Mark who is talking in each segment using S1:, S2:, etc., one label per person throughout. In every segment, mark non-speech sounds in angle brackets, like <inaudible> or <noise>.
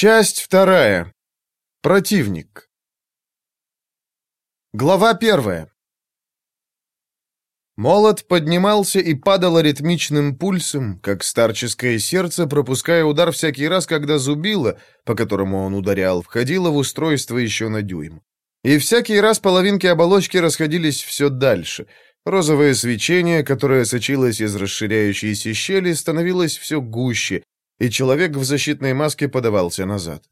S1: Часть вторая. Противник. Глава первая. Молот поднимался и падал ритмичным пульсом, как старческое сердце, пропуская удар всякий раз, когда зубило, по которому он ударял, входило в устройство еще на дюйм. И всякий раз половинки оболочки расходились все дальше. Розовое свечение, которое сочилось из расширяющейся щели, становилось все гуще, и человек в защитной маске подавался назад.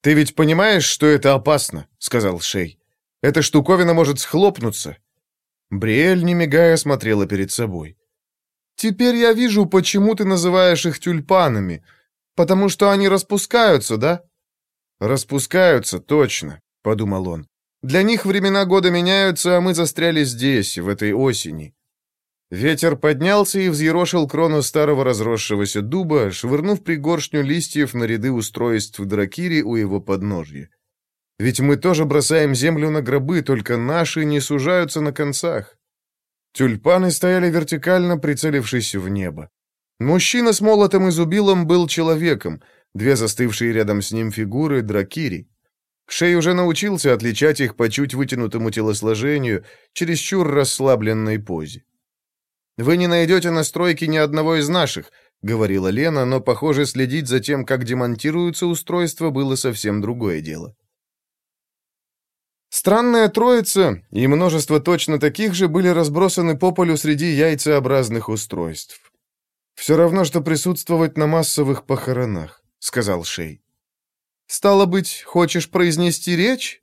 S1: «Ты ведь понимаешь, что это опасно?» — сказал Шей. «Эта штуковина может схлопнуться». Бриэль, не мигая, смотрела перед собой. «Теперь я вижу, почему ты называешь их тюльпанами. Потому что они распускаются, да?» «Распускаются, точно», — подумал он. «Для них времена года меняются, а мы застряли здесь, в этой осени. Ветер поднялся и взъерошил крону старого разросшегося дуба, швырнув пригоршню листьев на ряды устройств дракири у его подножья. Ведь мы тоже бросаем землю на гробы, только наши не сужаются на концах. Тюльпаны стояли вертикально, прицелившись в небо. Мужчина с молотом и зубилом был человеком, две застывшие рядом с ним фигуры — дракири. Шей уже научился отличать их по чуть вытянутому телосложению, чересчур расслабленной позе. «Вы не найдете на стройке ни одного из наших», — говорила Лена, но, похоже, следить за тем, как демонтируются устройства, было совсем другое дело. Странная троица и множество точно таких же были разбросаны по полю среди яйцеобразных устройств. «Все равно, что присутствовать на массовых похоронах», — сказал Шей. «Стало быть, хочешь произнести речь?»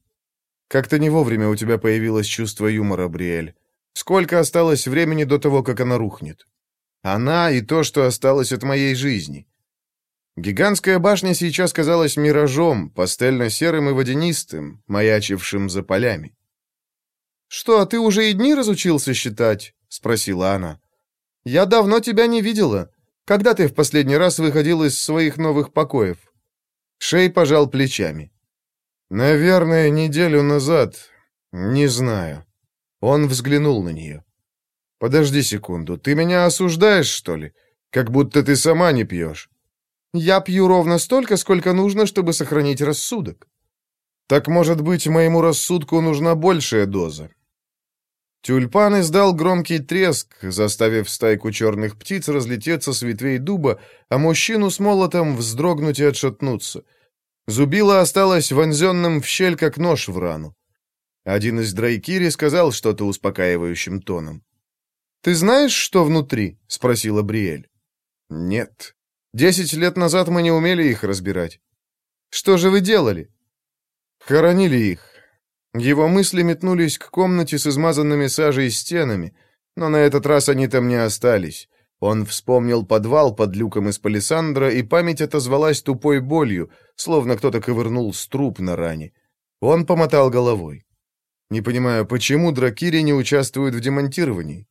S1: «Как-то не вовремя у тебя появилось чувство юмора, Бриэль. Сколько осталось времени до того, как она рухнет? Она и то, что осталось от моей жизни. Гигантская башня сейчас казалась миражом, пастельно-серым и водянистым, маячившим за полями. «Что, ты уже и дни разучился считать?» — спросила она. «Я давно тебя не видела. Когда ты в последний раз выходил из своих новых покоев?» Шей пожал плечами. «Наверное, неделю назад. Не знаю». Он взглянул на нее. «Подожди секунду, ты меня осуждаешь, что ли? Как будто ты сама не пьешь». «Я пью ровно столько, сколько нужно, чтобы сохранить рассудок». «Так, может быть, моему рассудку нужна большая доза?» Тюльпан издал громкий треск, заставив стайку черных птиц разлететься с ветвей дуба, а мужчину с молотом вздрогнуть и отшатнуться. Зубило осталось вонзенным в щель, как нож в рану. Один из драйкири сказал что-то успокаивающим тоном. «Ты знаешь, что внутри?» — спросила Бриэль. «Нет. Десять лет назад мы не умели их разбирать». «Что же вы делали?» «Хоронили их». Его мысли метнулись к комнате с измазанными сажей стенами, но на этот раз они там не остались. Он вспомнил подвал под люком из палисандра, и память отозвалась тупой болью, словно кто-то ковырнул струп на ране. Он помотал головой. Не понимаю, почему дракири не участвуют в демонтировании?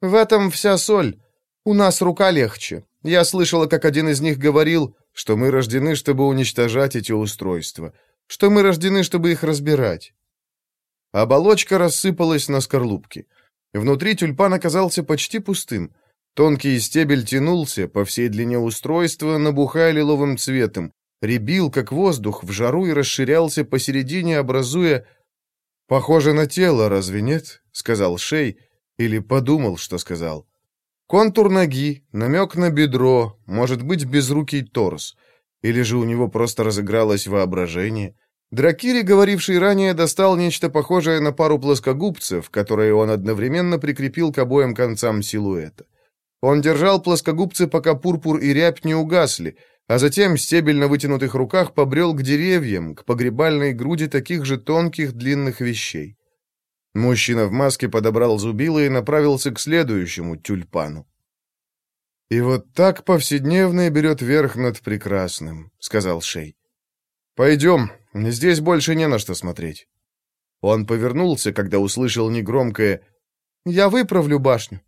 S1: В этом вся соль. У нас рука легче. Я слышала, как один из них говорил, что мы рождены, чтобы уничтожать эти устройства, что мы рождены, чтобы их разбирать. Оболочка рассыпалась на скорлупки. Внутри тюльпан оказался почти пустым. Тонкий стебель тянулся по всей длине устройства, набухая лиловым цветом, рябил, как воздух, в жару и расширялся посередине, образуя «Похоже на тело, разве нет?» — сказал Шей, или подумал, что сказал. Контур ноги, намек на бедро, может быть, безрукий торс. Или же у него просто разыгралось воображение. Дракири, говоривший ранее, достал нечто похожее на пару плоскогубцев, которые он одновременно прикрепил к обоим концам силуэта. Он держал плоскогубцы, пока пурпур и рябь не угасли, а затем стебель на вытянутых руках побрел к деревьям, к погребальной груди таких же тонких длинных вещей. Мужчина в маске подобрал зубило и направился к следующему тюльпану. «И вот так повседневное берет верх над прекрасным», — сказал Шей. «Пойдем, здесь больше не на что смотреть». Он повернулся, когда услышал негромкое «Я выправлю башню».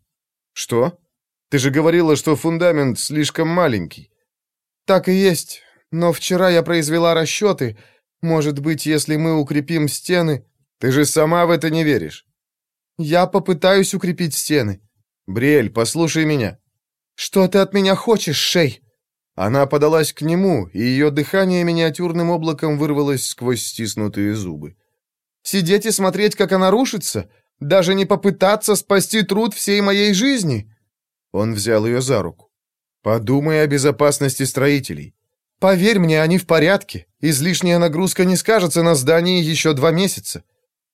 S1: «Что? Ты же говорила, что фундамент слишком маленький». «Так и есть. Но вчера я произвела расчеты. Может быть, если мы укрепим стены...» «Ты же сама в это не веришь». «Я попытаюсь укрепить стены». «Бриэль, послушай меня». «Что ты от меня хочешь, Шей?» Она подалась к нему, и ее дыхание миниатюрным облаком вырвалось сквозь стиснутые зубы.
S2: «Сидеть и смотреть, как она рушится? Даже не попытаться спасти труд всей моей жизни?»
S1: Он взял ее за руку. «Подумай о безопасности строителей.
S2: Поверь мне, они в порядке. Излишняя нагрузка не скажется на здании еще два месяца.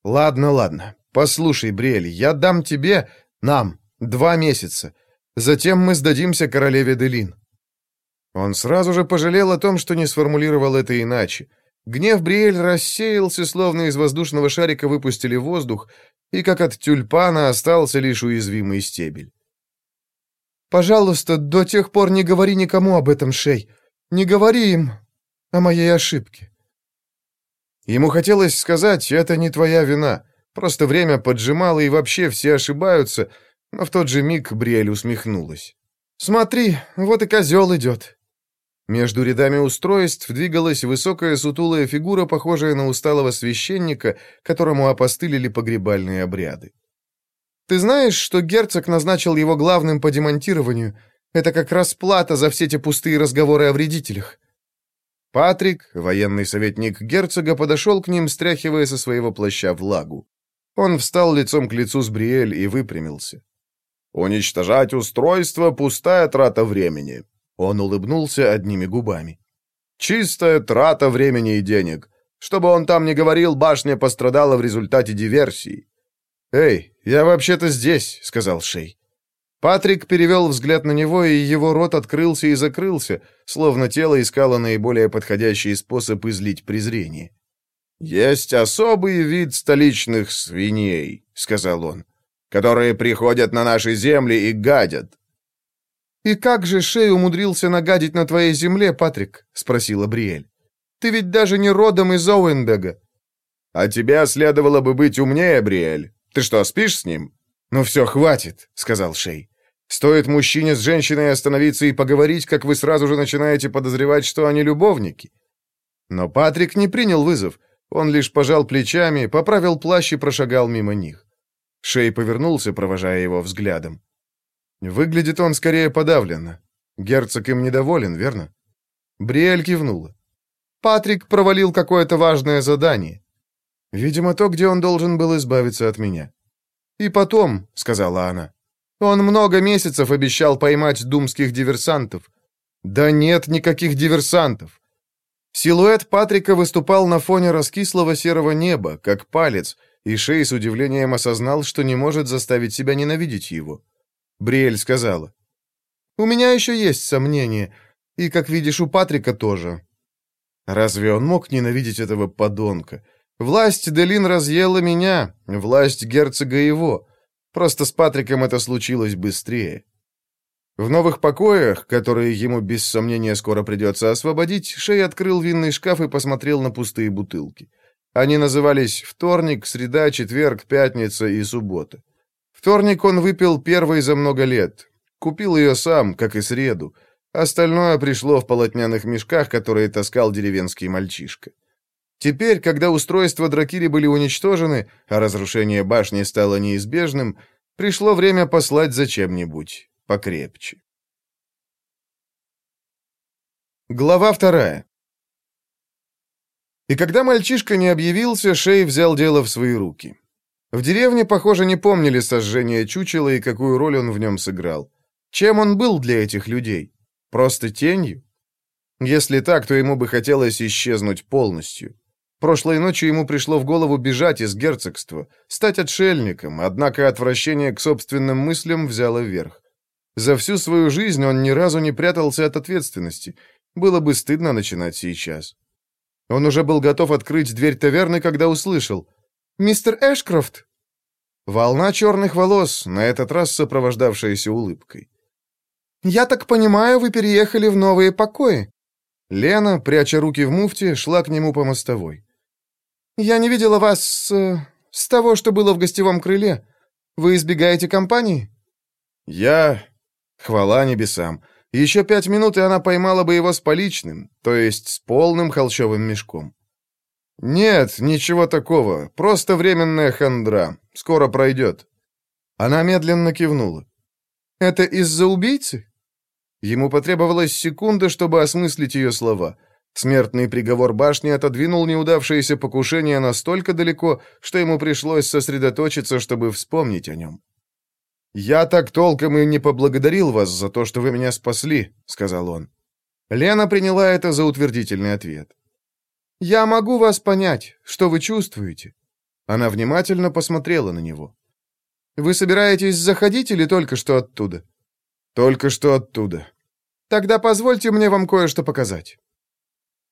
S1: Ладно, ладно. Послушай, Бриэль, я дам тебе, нам, два месяца. Затем мы сдадимся королеве Делин. Он сразу же пожалел о том, что не сформулировал это иначе. Гнев Бриэль рассеялся, словно из воздушного шарика выпустили воздух, и как от тюльпана остался лишь уязвимый стебель.
S2: «Пожалуйста, до тех пор не говори никому об этом, Шей. Не говори им о моей ошибке».
S1: Ему хотелось сказать, это не твоя вина. Просто время поджимало, и вообще все ошибаются, но в тот же миг Бриэль усмехнулась.
S2: «Смотри, вот и козел идет».
S1: Между рядами устройств двигалась высокая сутулая фигура, похожая на усталого священника, которому опостылили погребальные обряды.
S2: «Ты знаешь, что герцог назначил его главным по демонтированию? Это как раз плата за все те пустые разговоры о вредителях».
S1: Патрик, военный советник герцога, подошел к ним, стряхивая со своего плаща влагу. Он встал лицом к лицу с Бриэль и выпрямился. «Уничтожать устройство — пустая трата времени». Он улыбнулся одними губами. «Чистая трата времени и денег. Чтобы он там не говорил, башня пострадала в результате диверсии». «Эй, я вообще-то здесь», — сказал Шей. Патрик перевел взгляд на него, и его рот открылся и закрылся, словно тело искало наиболее подходящий способ излить презрение. «Есть особый вид столичных свиней», — сказал он, «которые приходят на наши земли и гадят».
S2: «И как же Шей умудрился нагадить на твоей земле, Патрик?» — спросила Бриэль. «Ты ведь даже не родом из Оуэнбега».
S1: «А тебе следовало бы быть умнее, Бриэль. Ты что, спишь с ним?» «Ну все, хватит», — сказал Шей. «Стоит мужчине с женщиной остановиться и поговорить, как вы сразу же начинаете подозревать, что они любовники». Но Патрик не принял вызов. Он лишь пожал плечами, поправил плащ и прошагал мимо них. Шей повернулся, провожая его взглядом. Выглядит он скорее подавленно. Герцог им недоволен, верно? Бриэль кивнула. Патрик провалил какое-то важное задание. Видимо, то, где он должен был избавиться от меня. «И потом», — сказала она, — «он много месяцев обещал поймать думских диверсантов». «Да нет никаких диверсантов. Силуэт Патрика выступал на фоне раскислого серого неба, как палец, и Шей с удивлением осознал, что не может заставить себя ненавидеть его. Бриэль сказала, «У меня еще есть сомнения, и, как видишь, у Патрика тоже». Разве он мог ненавидеть этого подонка? Власть Делин разъела меня, власть герцога его. Просто с Патриком это случилось быстрее. В новых покоях, которые ему без сомнения скоро придется освободить, Шей открыл винный шкаф и посмотрел на пустые бутылки. Они назывались «Вторник», «Среда», «Четверг», «Пятница» и «Суббота». Вторник он выпил первый за много лет. Купил ее сам, как и среду. Остальное пришло в полотняных мешках, которые таскал деревенский мальчишка. Теперь, когда устройства Дракири были уничтожены, а разрушение башни стало неизбежным, пришло время послать за чем-нибудь покрепче. Глава вторая. И когда мальчишка не объявился, Шей взял дело в свои руки. В деревне, похоже, не помнили сожжения чучела и какую роль он в нем сыграл. Чем он был для этих людей? Просто тенью? Если так, то ему бы хотелось исчезнуть полностью. Прошлой ночью ему пришло в голову бежать из герцогства, стать отшельником, однако отвращение к собственным мыслям взяло верх. За всю свою жизнь он ни разу не прятался от ответственности. Было бы стыдно начинать сейчас. Он уже был готов открыть дверь таверны, когда услышал. «Мистер Эшкрофт!» Волна черных волос, на этот раз сопровождавшаяся улыбкой. «Я так понимаю, вы переехали в новые покои?» Лена, пряча руки в муфте, шла к нему по мостовой. «Я не видела вас. Э, с того, что было в гостевом крыле. Вы избегаете компании?» «Я... Хвала небесам. Еще пять минут, и она поймала бы его с поличным, то есть с полным холщовым мешком. «Нет, ничего такого. Просто временная хандра. Скоро пройдет». Она медленно кивнула. «Это из-за убийцы?» Ему потребовалась секунда, чтобы осмыслить ее слова. Смертный приговор башни отодвинул неудавшееся покушение настолько далеко, что ему пришлось сосредоточиться, чтобы вспомнить о нем. «Я так толком и не поблагодарил вас за то, что вы меня спасли», — сказал он. Лена приняла это за утвердительный ответ. «Я могу вас понять, что вы чувствуете». Она внимательно посмотрела на него. «Вы собираетесь заходить или только что оттуда?» «Только что оттуда». «Тогда позвольте мне вам кое-что показать».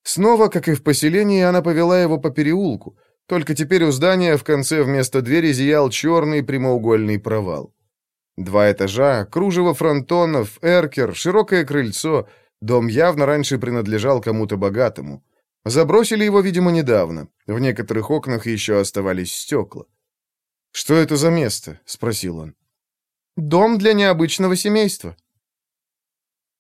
S1: Снова, как и в поселении, она повела его по переулку, только теперь у здания в конце вместо двери зиял черный прямоугольный провал. Два этажа, кружево фронтонов, эркер, широкое крыльцо. Дом явно раньше принадлежал кому-то богатому. Забросили его, видимо, недавно. В некоторых окнах еще оставались стекла. «Что это за место?» — спросил он. «Дом для необычного семейства».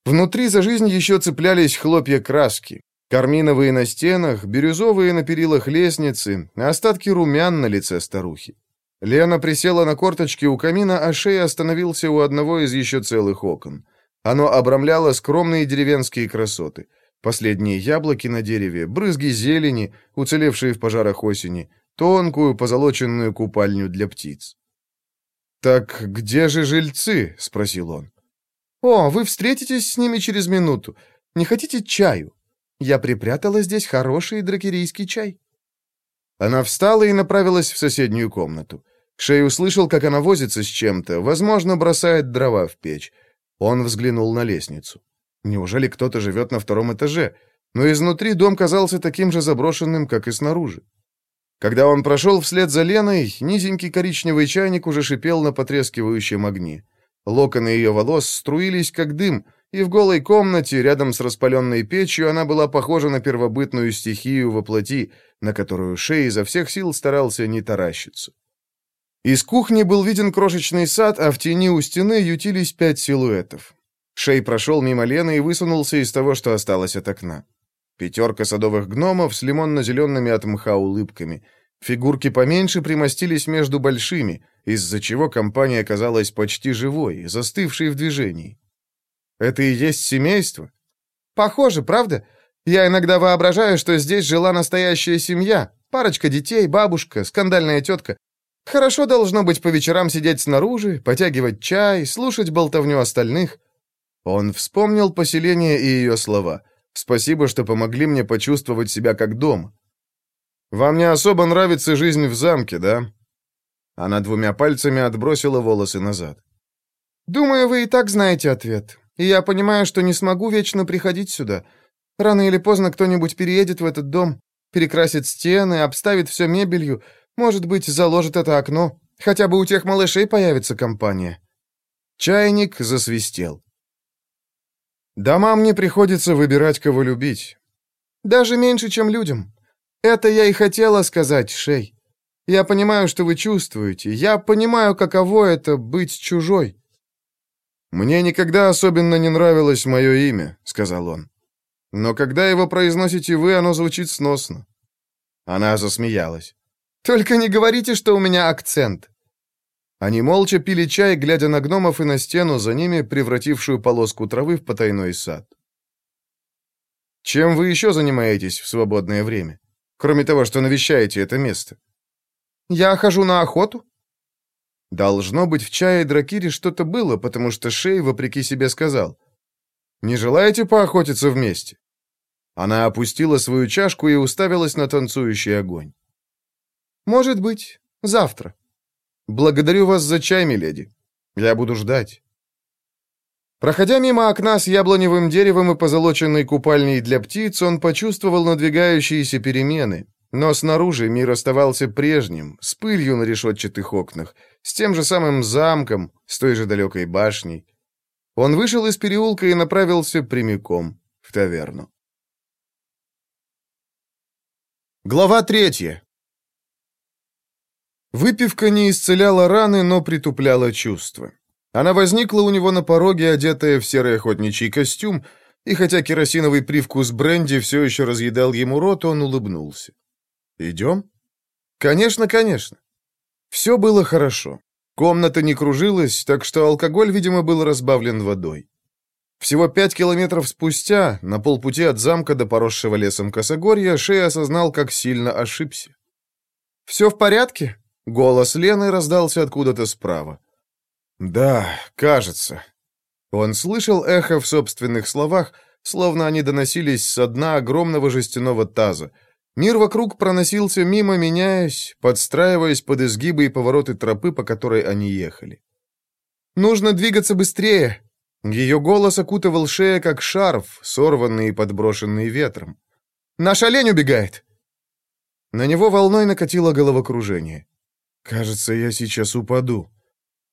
S1: Внутри за жизнь еще цеплялись хлопья краски. Карминовые на стенах, бирюзовые на перилах лестницы, остатки румян на лице старухи. Лена присела на корточки у камина, а шея остановился у одного из еще целых окон. Оно обрамляло скромные деревенские красоты. Последние яблоки на дереве, брызги зелени, уцелевшие в пожарах осени, тонкую позолоченную купальню для птиц. «Так где же жильцы?» — спросил он. «О, вы встретитесь с ними через минуту. Не хотите чаю? Я припрятала здесь хороший дракерийский чай». Она встала и направилась в соседнюю комнату. Шей услышал, как она возится с чем-то, возможно, бросает дрова в печь. Он взглянул на лестницу. Неужели кто-то живет на втором этаже? Но изнутри дом казался таким же заброшенным, как и снаружи. Когда он прошел вслед за Леной, низенький коричневый чайник уже шипел на потрескивающем огне. Локоны ее волос струились, как дым, и в голой комнате, рядом с распаленной печью, она была похожа на первобытную стихию во плоти, на которую Шей изо всех сил старался не таращиться. Из кухни был виден крошечный сад, а в тени у стены ютились пять силуэтов. Шей прошел мимо Лены и высунулся из того, что осталось от окна. Пятерка садовых гномов с лимонно-зелеными от мха улыбками. Фигурки поменьше примостились между большими, из-за чего компания казалась почти живой, застывшей в движении. Это и есть семейство? Похоже, правда? Я иногда воображаю, что здесь жила настоящая семья. Парочка детей, бабушка, скандальная тетка. Хорошо должно быть по вечерам сидеть снаружи, потягивать чай, слушать болтовню остальных. Он вспомнил поселение и ее слова. «Спасибо, что помогли мне почувствовать себя как дом». «Вам не особо нравится жизнь в замке, да?» Она двумя пальцами отбросила волосы назад. «Думаю, вы и так знаете ответ. И я понимаю, что не смогу вечно приходить сюда. Рано или поздно кто-нибудь переедет в этот дом, перекрасит стены, обставит все мебелью, может быть, заложит это окно. Хотя бы у тех малышей появится компания». Чайник засвистел. «Домам не приходится выбирать, кого любить. Даже меньше, чем людям. Это я и хотела сказать, Шей. Я понимаю, что вы чувствуете. Я понимаю, каково это быть чужой». «Мне никогда особенно не нравилось мое имя», — сказал он. «Но когда его произносите вы, оно звучит сносно». Она засмеялась. «Только не говорите, что у меня акцент». Они молча пили чай, глядя на гномов и на стену за ними, превратившую полоску травы в потайной сад. «Чем вы еще занимаетесь в свободное время, кроме того, что навещаете это место?» «Я хожу на охоту», Должно быть, в чае Дракире что-то было, потому что Шей, вопреки себе, сказал. «Не желаете поохотиться вместе?» Она опустила свою чашку и уставилась на танцующий огонь. «Может быть, завтра. Благодарю вас за чай, миледи. Я буду ждать». Проходя мимо окна с яблоневым деревом и позолоченной купальней для птиц, он почувствовал надвигающиеся перемены. Но снаружи мир оставался прежним, с пылью на решетчатых окнах, с тем же самым замком, с той же далекой башней. Он вышел из переулка и направился прямиком в таверну. Глава третья. Выпивка не исцеляла раны, но притупляла чувства. Она возникла у него на пороге, одетая в серый охотничий костюм, и хотя керосиновый привкус бренди все еще разъедал ему рот, он улыбнулся. «Идем?» «Конечно, конечно». Все было хорошо. Комната не кружилась, так что алкоголь, видимо, был разбавлен водой. Всего пять километров спустя, на полпути от замка до поросшего лесом косогорья, Шей осознал, как сильно ошибся.
S2: «Все в порядке?»
S1: — голос Лены раздался откуда-то справа. «Да, кажется». Он слышал эхо в собственных словах, словно они доносились со дна огромного жестяного таза. Мир вокруг проносился мимо, меняясь, подстраиваясь под изгибы и повороты тропы, по которой они ехали.
S2: «Нужно двигаться быстрее!»
S1: Ее голос окутывал шея, как шарф, сорванный и подброшенный ветром.
S2: «Наш олень убегает!»
S1: На него волной накатило головокружение. «Кажется, я сейчас упаду».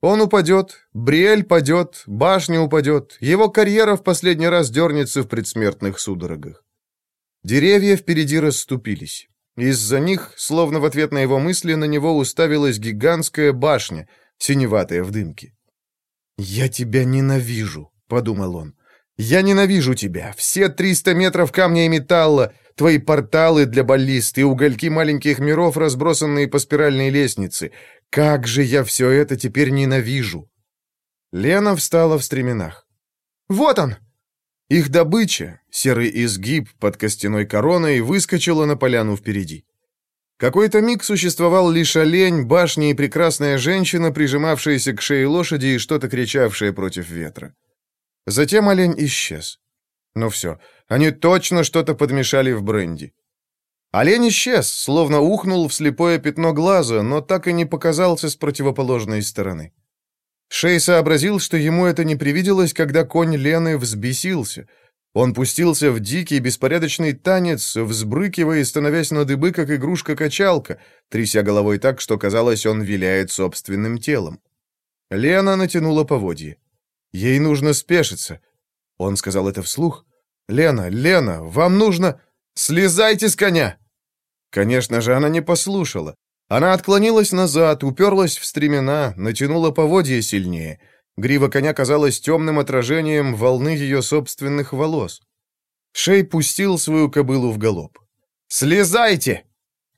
S1: Он упадет, Бриэль падет, башня упадет, его карьера в последний раз дернется в предсмертных судорогах. Деревья впереди расступились. Из-за них, словно в ответ на его мысли, на него уставилась гигантская башня, синеватая в дымке. «Я тебя ненавижу», — подумал он. «Я ненавижу тебя. Все триста метров камня и металла, твои порталы для баллист и угольки маленьких миров, разбросанные по спиральной лестнице. Как же я все это теперь ненавижу!» Лена встала в стременах.
S2: «Вот он!»
S1: Их добыча, серый изгиб под костяной короной, выскочила на поляну впереди. Какой-то миг существовал лишь олень, башня и прекрасная женщина, прижимавшаяся к шее лошади и что-то кричавшая против ветра. Затем олень исчез. Ну все, они точно что-то подмешали в бренди. Олень исчез, словно ухнул в слепое пятно глаза, но так и не показался с противоположной стороны. Шей сообразил, что ему это не привиделось, когда конь Лены взбесился — он пустился в дикий беспорядочный танец, взбрыкивая и становясь на дыбы, как игрушка-качалка, тряся головой так, что казалось, он виляет собственным телом. Лена натянула поводье. Ей нужно спешиться. Он сказал это вслух. «Лена, Лена, вам нужно... Слезайте с коня!» Конечно же, она не послушала. Она отклонилась назад, уперлась в стремена, натянула поводье сильнее — Грива коня казалась темным отражением волны ее собственных волос. Шей пустил свою кобылу в галоп. «Слезайте!»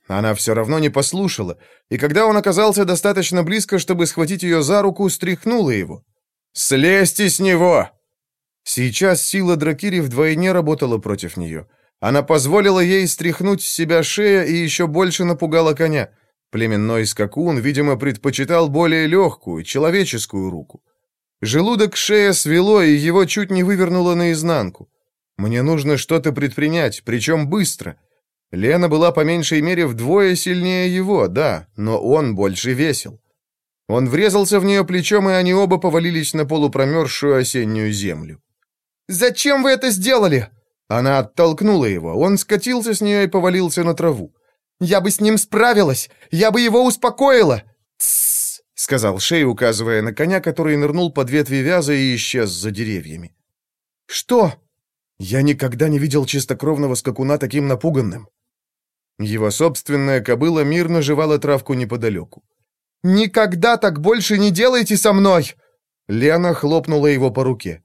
S1: Она все равно не послушала, и когда он оказался достаточно близко, чтобы схватить ее за руку, стряхнула его. «Слезьте с него!» Сейчас сила Дракири вдвойне работала против нее. Она позволила ей стряхнуть с себя шея и еще больше напугала коня. Племенной скакун, видимо, предпочитал более легкую, человеческую руку. Желудок шея свело, и его чуть не вывернуло наизнанку. Мне нужно что-то предпринять, причем быстро. Лена была по меньшей мере вдвое сильнее его, да, но он больше весил. Он врезался в нее плечом, и они оба повалились на полупромерзшую осеннюю землю.
S2: «Зачем вы это сделали?»
S1: Она оттолкнула его, он скатился с нее и повалился на траву.
S2: «Я бы с ним справилась! Я бы его успокоила!»
S1: «Тссс!» — сказал Шей, указывая на коня, который нырнул под ветви вяза и исчез за деревьями.
S2: «Что?»
S1: «Я никогда не видел чистокровного скакуна таким напуганным». Его собственная кобыла мирно жевала травку неподалеку.
S2: «Никогда так больше не делайте со мной!»
S1: Лена хлопнула его по руке.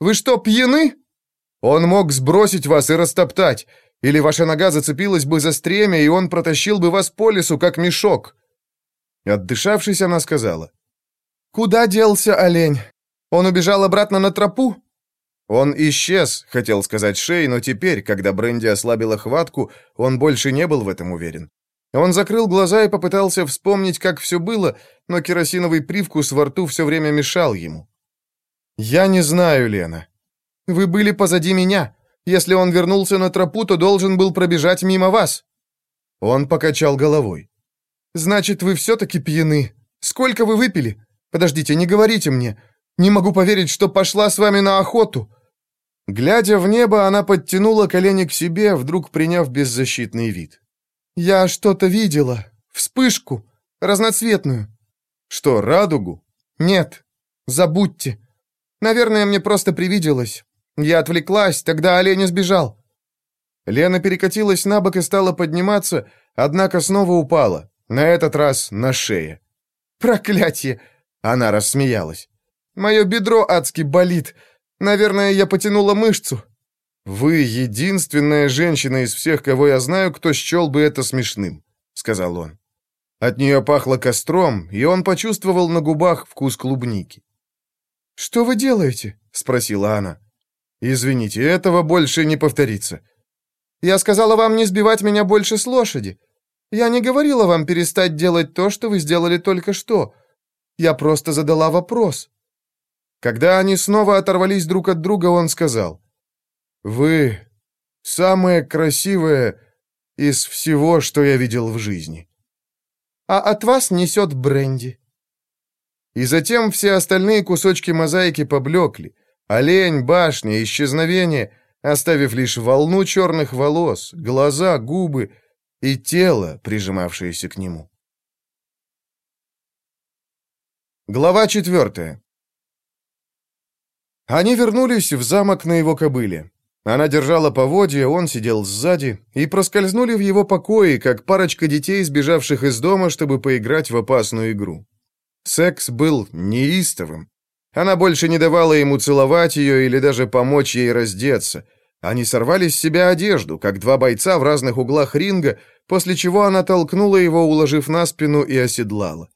S2: «Вы что, пьяны?»
S1: «Он мог сбросить вас и растоптать, или ваша нога зацепилась бы за стремя, и он протащил бы вас по лесу, как мешок. Отдышавшись, она сказала.
S2: «Куда делся олень? Он убежал обратно на тропу?»
S1: «Он исчез», — хотел сказать Шей, но теперь, когда Бренди ослабила хватку, он больше не был в этом уверен. Он закрыл глаза и попытался вспомнить, как все было, но керосиновый привкус во рту все время мешал ему. «Я не знаю, Лена. Вы были позади меня. Если он вернулся на тропу, то должен был пробежать мимо вас». Он покачал головой. «Значит, вы все-таки пьяны. Сколько вы выпили? Подождите, не говорите мне. Не могу поверить, что пошла с вами на охоту». Глядя в небо, она подтянула колени к себе, вдруг приняв беззащитный вид. «Я что-то видела. Вспышку. Разноцветную». «Что, радугу?»
S2: «Нет. Забудьте. Наверное, мне просто привиделось. Я отвлеклась, тогда олень сбежал».
S1: Лена перекатилась на бок и стала подниматься, однако снова упала. На этот раз на шее.
S2: «Проклятие!»
S1: Она рассмеялась.
S2: «Мое бедро адски болит. Наверное, я потянула мышцу».
S1: «Вы единственная женщина из всех, кого я знаю, кто счел бы это смешным», — сказал он. От нее пахло костром, и он почувствовал на губах вкус клубники.
S2: «Что вы делаете?»
S1: — спросила она. Извините, этого больше не повторится.
S2: Я сказала вам не сбивать меня больше с лошади. Я не говорила вам перестать делать то, что вы сделали только что. Я просто задала вопрос. Когда они снова оторвались друг от друга, он сказал, «Вы самое красивое из всего, что я видел в жизни». «А от вас несет бренди». И затем все остальные кусочки мозаики поблекли. Олень, башня, исчезновение, оставив лишь волну черных волос, глаза, губы и тело, прижимавшееся к нему. Глава четвертая. Они вернулись в замок на его кобыле. Она держала поводья, он сидел сзади, и проскользнули в его покои, как парочка детей, сбежавших из дома, чтобы поиграть в опасную игру. Секс был неистовым. Она больше не давала ему целовать ее или даже помочь ей раздеться. Они сорвали с себя одежду, как два бойца в разных углах ринга, после чего она толкнула его, уложив на спину и оседлала.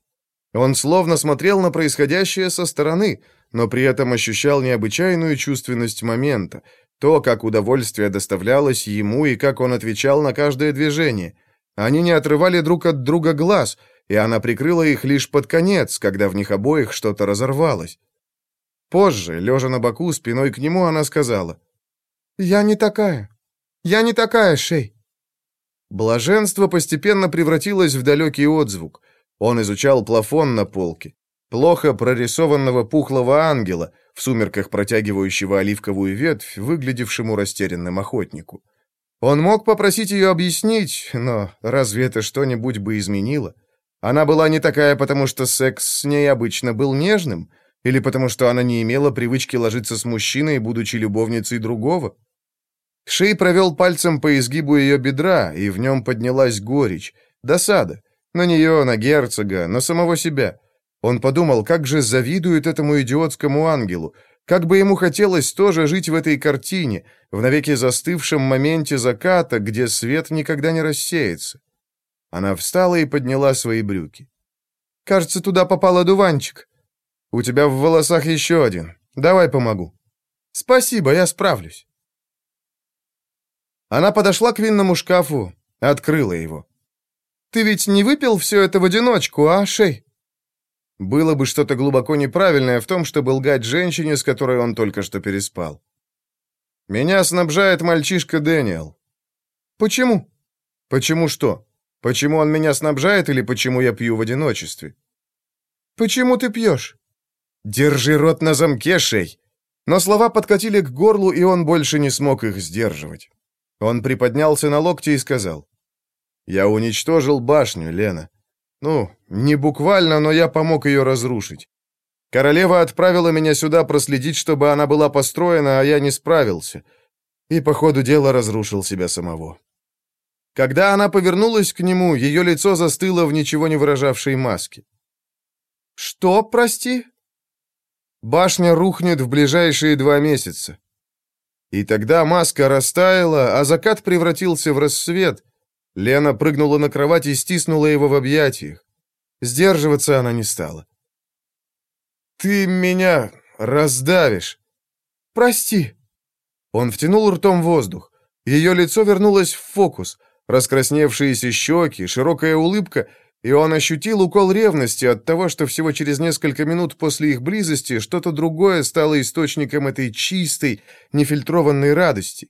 S2: Он словно смотрел на происходящее со стороны, но при этом ощущал необычайную чувственность момента, то, как удовольствие доставлялось ему и как он отвечал на каждое движение. Они не отрывали друг от друга глаз, и она прикрыла их лишь под конец, когда в них обоих что-то разорвалось. Позже, лежа на боку, спиной к нему, она сказала, «Я не такая. Я не такая, Шей». Блаженство постепенно превратилось в далекий отзвук. Он изучал плафон на полке, плохо прорисованного пухлого ангела, в сумерках протягивающего оливковую ветвь, выглядевшему растерянным охотнику. Он мог попросить ее объяснить, но разве это что-нибудь бы изменило? Она была не такая, потому что секс с ней обычно был нежным, или потому что она не имела привычки ложиться с мужчиной, будучи любовницей другого? Шей провел пальцем по изгибу ее бедра, и в нем поднялась горечь, досада. На нее, на герцога, на самого себя. Он подумал, как же завидует этому идиотскому ангелу, как бы ему хотелось тоже жить в этой картине, в навеки застывшем моменте заката, где свет никогда не рассеется. Она встала и подняла свои брюки. «Кажется, туда попал одуванчик. У тебя в волосах еще один. Давай помогу». «Спасибо, я справлюсь». Она подошла к винному шкафу, открыла его. «Ты ведь не выпил все это в одиночку, а, Шей?» Было бы что-то глубоко неправильное в том, чтобы лгать женщине, с которой он только что переспал. «Меня снабжает мальчишка Дэниел». «Почему?» «Почему что? Почему он меня снабжает или почему я пью в одиночестве?» «Почему ты пьешь?» «Держи рот на замке, Шей!» Но слова подкатили к горлу, и он больше не смог их сдерживать. Он приподнялся на локте и сказал. «Я уничтожил башню, Лена. Ну, не буквально, но я помог ее разрушить. Королева отправила меня сюда проследить, чтобы она была построена, а я не справился. И по ходу дела разрушил себя самого. Когда она повернулась к нему, ее лицо застыло в ничего не выражавшей маске. «Что, прости?» «Башня рухнет в ближайшие два месяца». И тогда маска растаяла, а закат превратился в рассвет, Лена прыгнула на кровать и стиснула его в объятиях. Сдерживаться она не стала. «Ты меня раздавишь!» «Прости!» Он втянул ртом воздух. Ее лицо вернулось в фокус. Раскрасневшиеся щеки, широкая улыбка, и он ощутил укол ревности от того, что всего через несколько минут после их близости что-то другое стало источником этой чистой, нефильтрованной радости.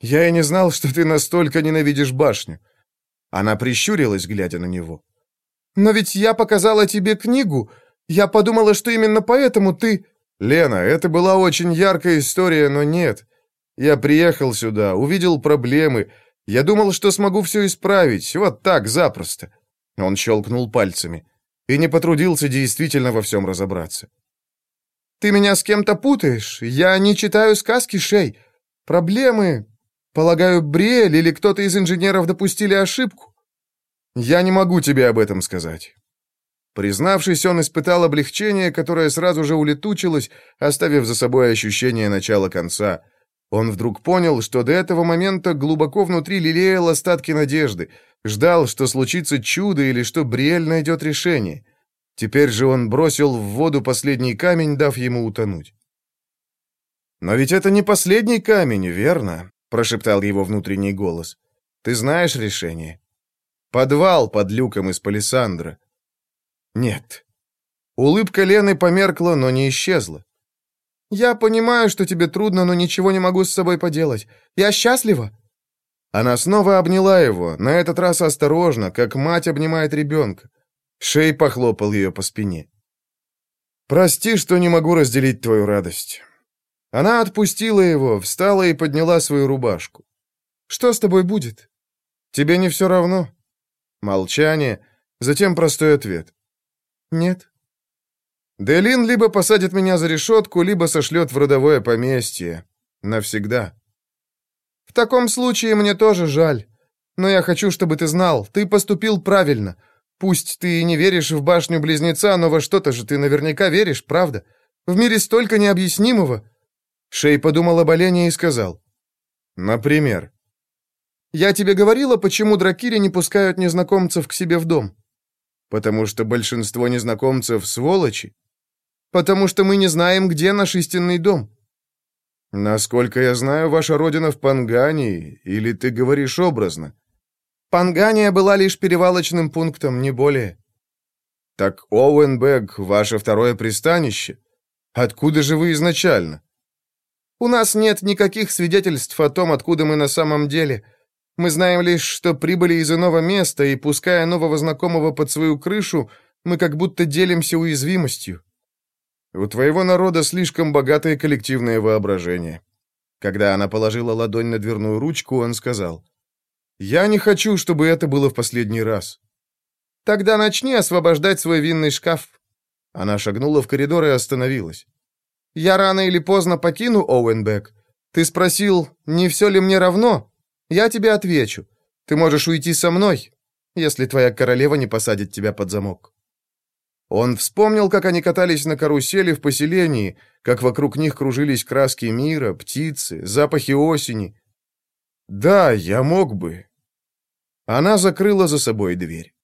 S2: Я и не знал, что ты настолько ненавидишь башню». Она прищурилась, глядя на него. «Но ведь я показала тебе книгу. Я подумала, что именно поэтому ты...» «Лена, это была очень яркая история, но нет. Я приехал сюда, увидел проблемы. Я думал, что смогу все исправить. Вот так, запросто». Он щелкнул пальцами. И не потрудился действительно во всем разобраться. «Ты меня с кем-то путаешь. Я не читаю сказки, Шей. Проблемы, Полагаю, Бриэль или кто-то из инженеров допустили ошибку? Я не могу тебе об этом сказать. Признавшись, он испытал облегчение, которое сразу же улетучилось, оставив за собой ощущение начала-конца. Он вдруг понял, что до этого момента глубоко внутри лелеял остатки надежды, ждал, что случится чудо или что Бриэль найдет решение. Теперь же он бросил в воду последний камень, дав ему утонуть.
S1: «Но ведь это не последний камень, верно?» — прошептал его внутренний голос. «Ты знаешь решение?» «Подвал под люком из палисандра». «Нет». Улыбка Лены померкла, но не исчезла. «Я понимаю, что тебе трудно, но ничего не могу с собой поделать. Я счастлива». Она снова обняла его, на этот раз осторожно, как мать обнимает ребенка. Шей похлопал ее по спине. «Прости, что не могу разделить твою радость». Она отпустила его, встала и подняла свою рубашку. «Что с тобой будет?» «Тебе не все равно?» Молчание, затем простой ответ. «Нет». Делин либо посадит меня за решетку, либо сошлет в родовое поместье. Навсегда. В таком случае мне тоже жаль. Но я хочу, чтобы ты знал, ты поступил правильно. Пусть ты и не веришь в башню-близнеца, но во что-то же ты наверняка веришь, правда? В мире столько необъяснимого. Шей подумал об олене и сказал. Например. Я тебе говорила, почему дракири не пускают незнакомцев к себе в дом? Потому что большинство незнакомцев сволочи. Потому что мы не знаем, где наш истинный дом. Насколько я знаю, ваша родина в Пангании, или ты говоришь образно? Пангания была лишь перевалочным пунктом, не более. Так Оуэнбэг — ваше второе пристанище? Откуда же вы изначально? У нас нет никаких свидетельств о том, откуда мы на самом деле. Мы знаем лишь, что прибыли из иного места, и, пуская нового знакомого под свою крышу, мы как будто делимся уязвимостью. У твоего народа слишком богатое коллективное воображение. Когда она положила ладонь на дверную ручку, он сказал, я не хочу, чтобы это было в последний раз. Тогда начни освобождать свой винный шкаф. Она шагнула в коридор и остановилась. Я рано или поздно покину Оуэнбек. Ты спросил, не все ли мне равно? Я тебе отвечу. Ты можешь уйти со мной, если твоя королева не посадит тебя под замок. Он вспомнил, как они катались на карусели в поселении, как вокруг них кружились краски мира, птицы, запахи осени. Да, я мог бы, она закрыла за собой дверь.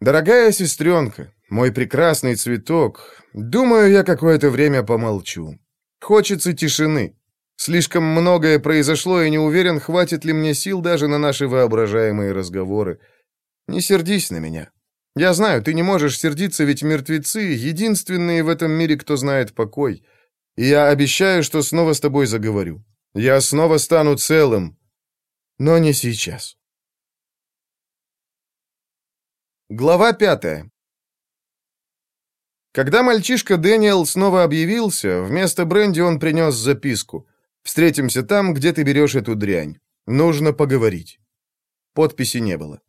S1: «Дорогая сестренка, мой прекрасный цветок, думаю, я какое-то время помолчу. Хочется тишины. Слишком многое произошло, и не уверен, хватит ли мне сил даже на наши воображаемые разговоры. Не сердись на меня. Я знаю, ты не можешь сердиться, ведь мертвецы — единственные в этом мире, кто знает покой. И я обещаю, что снова с тобой заговорю. Я снова стану целым, но не сейчас. Глава пятая. Когда мальчишка Дэниел снова объявился, вместо бренди он принес записку. «Встретимся там, где ты берешь эту дрянь. Нужно поговорить». Подписи не было.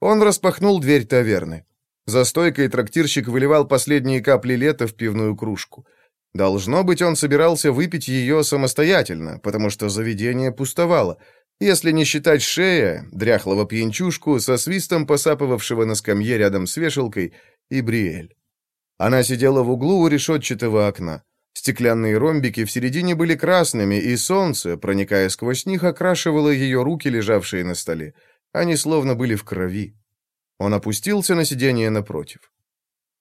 S1: Он распахнул дверь таверны. За стойкой трактирщик выливал последние капли лета в пивную кружку. Должно быть, он собирался выпить ее самостоятельно, потому что заведение пустовало — если не считать шея, дряхлого пьянчушку, со свистом посапывавшего на скамье рядом с вешалкой, и Бриэль. Она сидела в углу у решетчатого окна. Стеклянные ромбики в середине были красными, и солнце, проникая сквозь них, окрашивало ее руки, лежавшие на столе. Они словно были в крови. Он опустился на сиденье напротив.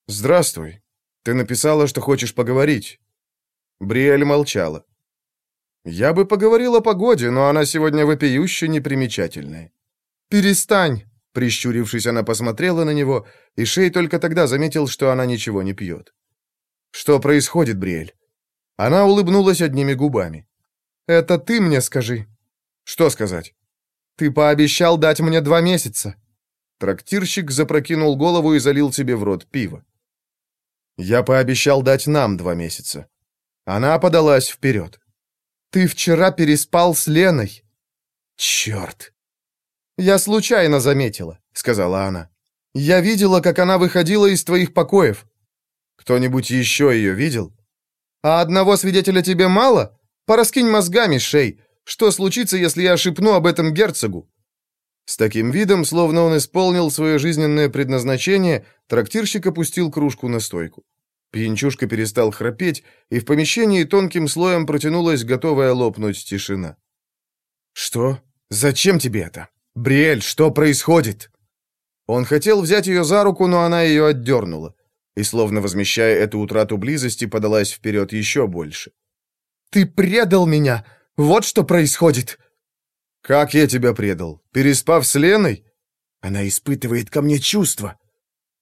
S1: «Здравствуй. Ты написала, что хочешь поговорить». Бриэль молчала. Я бы поговорил о погоде, но она сегодня вопиюще непримечательная. Перестань, прищурившись, она посмотрела на него, и Шей только тогда заметил, что она ничего не пьет. Что происходит, Бриэль? Она улыбнулась одними губами. Это ты мне скажи. Что сказать? Ты пообещал дать мне два месяца. Трактирщик запрокинул голову и залил себе в рот пиво. Я пообещал дать нам два месяца. Она подалась вперед. Ты вчера переспал с Леной. Черт. Я случайно заметила, сказала она. Я видела, как она выходила из твоих покоев. Кто-нибудь еще ее видел? А одного свидетеля тебе мало? Пораскинь мозгами, Шей. Что случится, если я шепну об этом герцогу? С таким видом, словно он исполнил свое жизненное предназначение, трактирщик опустил кружку на стойку. Пьянчушка перестал храпеть, и в помещении тонким слоем протянулась готовая лопнуть тишина. «Что? Зачем тебе это? Бриэль, что происходит?» Он хотел взять ее за руку, но она ее отдернула. и, словно возмещая эту утрату близости, подалась вперед еще больше.
S2: «Ты предал меня! Вот что происходит!»
S1: «Как я тебя предал? Переспав с Леной?»
S2: «Она испытывает ко мне чувства».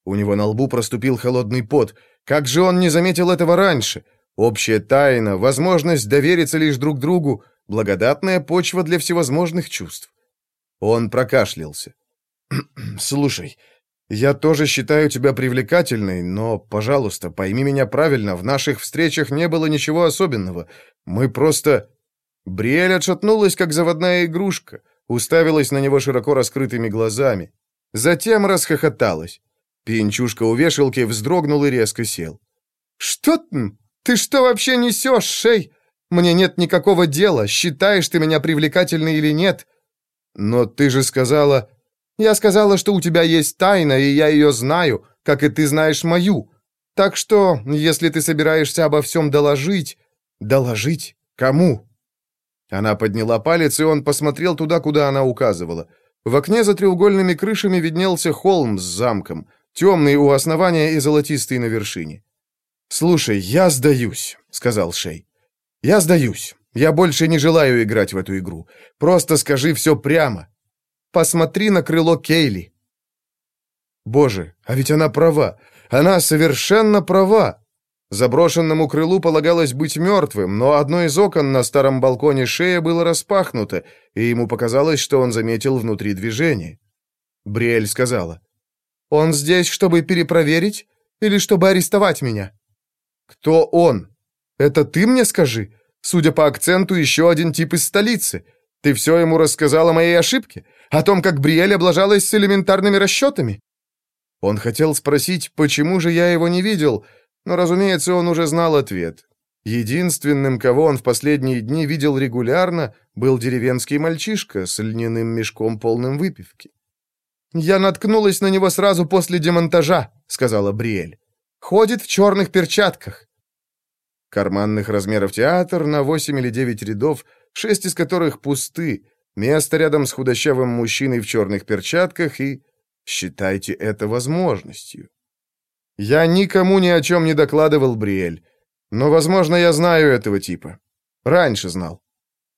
S1: У него на лбу проступил холодный пот. Как же он не заметил этого раньше? Общая тайна, возможность довериться лишь друг другу, благодатная почва для всевозможных чувств. Он прокашлялся. <clears throat> «Слушай, я тоже считаю тебя привлекательной, но, пожалуйста, пойми меня правильно, в наших встречах не было ничего особенного. Мы просто...» Бриэль отшатнулась, как заводная игрушка, уставилась на него широко раскрытыми глазами. Затем расхохоталась. Пинчушка у вешалки вздрогнул и резко сел. «Что ты? Ты что вообще несешь, Шей? Мне нет никакого дела, считаешь ты меня привлекательной или нет. Но ты же сказала... Я сказала, что у тебя есть тайна, и я ее знаю, как и ты знаешь мою. Так что, если ты собираешься обо всем доложить... Доложить? Кому?» Она подняла палец, и он посмотрел туда, куда она указывала. В окне за треугольными крышами виднелся холм с замком, темный у основания и золотистый на вершине. «Слушай, я сдаюсь», — сказал Шей. «Я сдаюсь. Я больше не желаю играть в эту игру. Просто скажи все прямо. Посмотри на крыло Кейли». Боже, а ведь она права. Она совершенно права. Заброшенному крылу полагалось быть мертвым, но одно из окон на старом балконе шея было распахнуто, и ему показалось, что он заметил внутри движение. Бриэль сказала, «Он здесь, чтобы перепроверить или чтобы арестовать меня?» «Кто он? Это ты мне скажи? Судя по акценту, еще один тип из столицы. Ты все ему рассказал о моей ошибке? О том, как Бриэль облажалась с элементарными расчетами?» Он хотел спросить, почему же я его не видел, но, разумеется, он уже знал ответ. Единственным, кого он в последние дни видел регулярно, был деревенский мальчишка с льняным мешком, полным выпивки. «Я наткнулась на него сразу после демонтажа», — сказала Бриэль. «Ходит в черных перчатках». Карманных размеров театр на восемь или девять рядов, шесть из которых пусты, место рядом с худощавым мужчиной в черных перчатках и... Считайте это возможностью. Я никому ни о чем не докладывал, Бриэль. Но, возможно, я знаю этого типа. Раньше знал.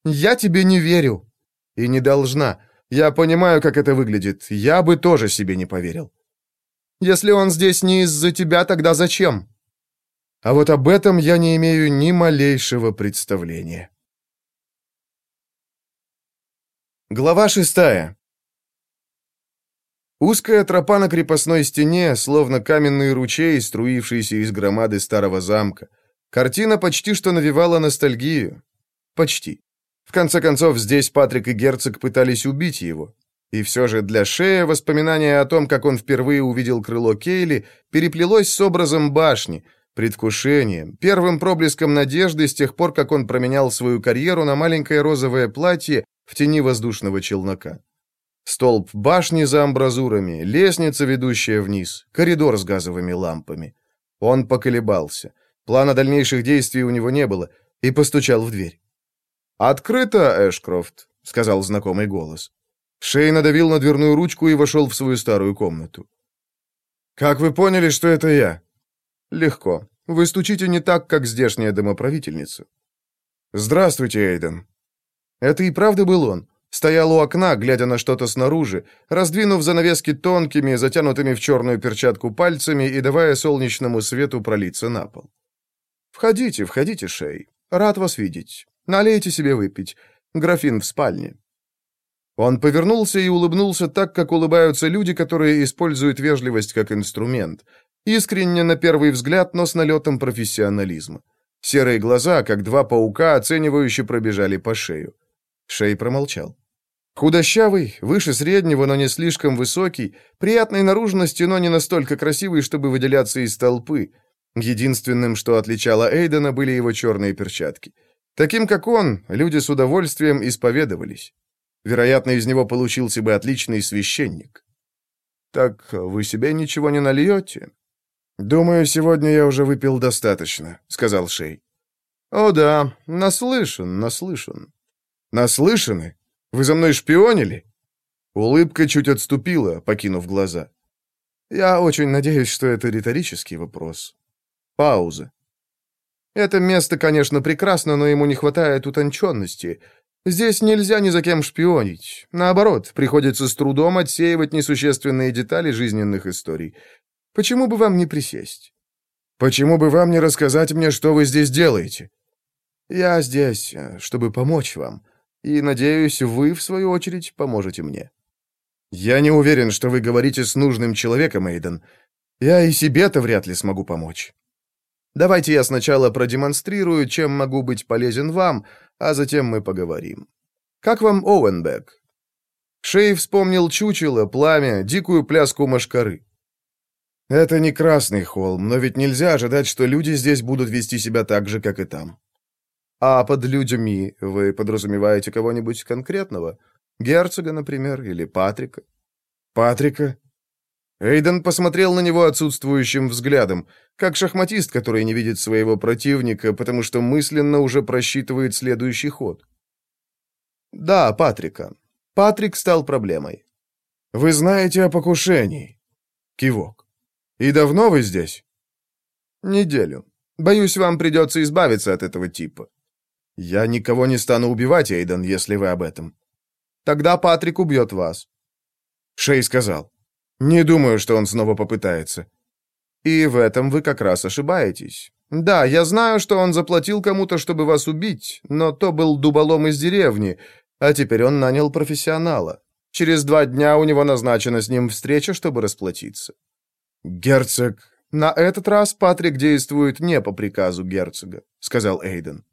S1: Я тебе не верю. И не должна. Я понимаю, как это выглядит. Я бы тоже себе не поверил. Если он здесь не из-за тебя, тогда зачем? А вот об этом я не имею ни малейшего представления. Глава шестая. Узкая тропа на крепостной стене, словно каменный ручей, струившийся из громады старого замка. Картина почти что навевала ностальгию. Почти. В конце концов, здесь Патрик и герцог пытались убить его. И все же для Шея воспоминание о том, как он впервые увидел крыло Кейли, переплелось с образом башни, предвкушением, первым проблеском надежды с тех пор, как он променял свою карьеру на маленькое розовое платье в тени воздушного челнока. Столб башни за амбразурами, лестница, ведущая вниз, коридор с газовыми лампами. Он поколебался. Плана дальнейших действий у него не было, и постучал в дверь. «Открыто, Эшкрофт», — сказал знакомый голос. Шей надавил на дверную ручку и вошел в свою старую комнату. «Как вы поняли, что это я?» «Легко. Вы стучите не так, как здешняя домоправительница». «Здравствуйте, Эйден». Это и правда был он. Стоял у окна, глядя на что-то снаружи, раздвинув занавески тонкими, затянутыми в черную перчатку пальцами и давая солнечному свету пролиться на пол. «Входите, входите, Шей. Рад вас видеть. Налейте себе выпить. Графин в спальне». Он повернулся и улыбнулся так, как улыбаются люди, которые используют вежливость как инструмент. Искренне на первый взгляд, но с налетом профессионализма. Серые глаза, как два паука, оценивающе пробежали по шею. Шей промолчал. Худощавый, выше среднего, но не слишком высокий, приятной наружности, но не настолько красивый, чтобы выделяться из толпы. Единственным, что отличало Эйдена, были его черные перчатки. Таким, как он, люди с удовольствием исповедовались. Вероятно, из него получился бы отличный священник. «Так вы себе ничего не нальете?» «Думаю, сегодня я уже выпил достаточно», — сказал Шей. «О да, наслышан, наслышан». «Наслышаны? Вы за мной шпионили?» Улыбка чуть отступила, покинув глаза.
S2: Я очень надеюсь, что это риторический вопрос. Пауза. Это место, конечно, прекрасно, но ему не хватает утонченности. Здесь нельзя ни за кем шпионить. Наоборот, приходится с трудом отсеивать несущественные детали жизненных историй. Почему бы вам не присесть?
S1: Почему бы вам не рассказать мне, что вы здесь делаете?
S2: Я здесь, э, чтобы помочь вам. И, надеюсь, вы, в свою очередь, поможете мне.
S1: Я не уверен, что вы говорите с нужным человеком, Эйден. Я и себе-то вряд ли смогу помочь.
S2: Давайте я сначала продемонстрирую, чем могу быть полезен вам, а затем мы поговорим. Как вам Оуэнбек?» Шей вспомнил чучело, пламя, дикую пляску машкары.
S1: «Это не Красный холм, но ведь нельзя ожидать, что люди здесь будут вести себя так же, как и там».
S2: «А под людьми вы подразумеваете кого-нибудь конкретного? Герцога, например, или Патрика?»
S1: «Патрика?»
S2: Эйден посмотрел на него отсутствующим взглядом, как шахматист, который не видит своего противника, потому что мысленно уже просчитывает следующий ход. «Да, Патрика. Патрик стал проблемой».
S1: «Вы знаете о покушении?» Кивок. «И давно вы здесь?»
S2: «Неделю. Боюсь, вам придется избавиться от этого типа».
S1: «Я никого не стану убивать, Эйден, если вы об этом».
S2: «Тогда Патрик убьет вас».
S1: Шей сказал. Не думаю, что он снова попытается.
S2: И в этом вы как раз ошибаетесь. Да, я знаю, что он заплатил кому-то, чтобы вас убить, но то был дуболом из деревни, а теперь он нанял профессионала. Через два дня у него назначена с ним встреча, чтобы расплатиться.
S1: Герцог...
S2: На этот раз Патрик действует не по приказу герцога, сказал Эйден.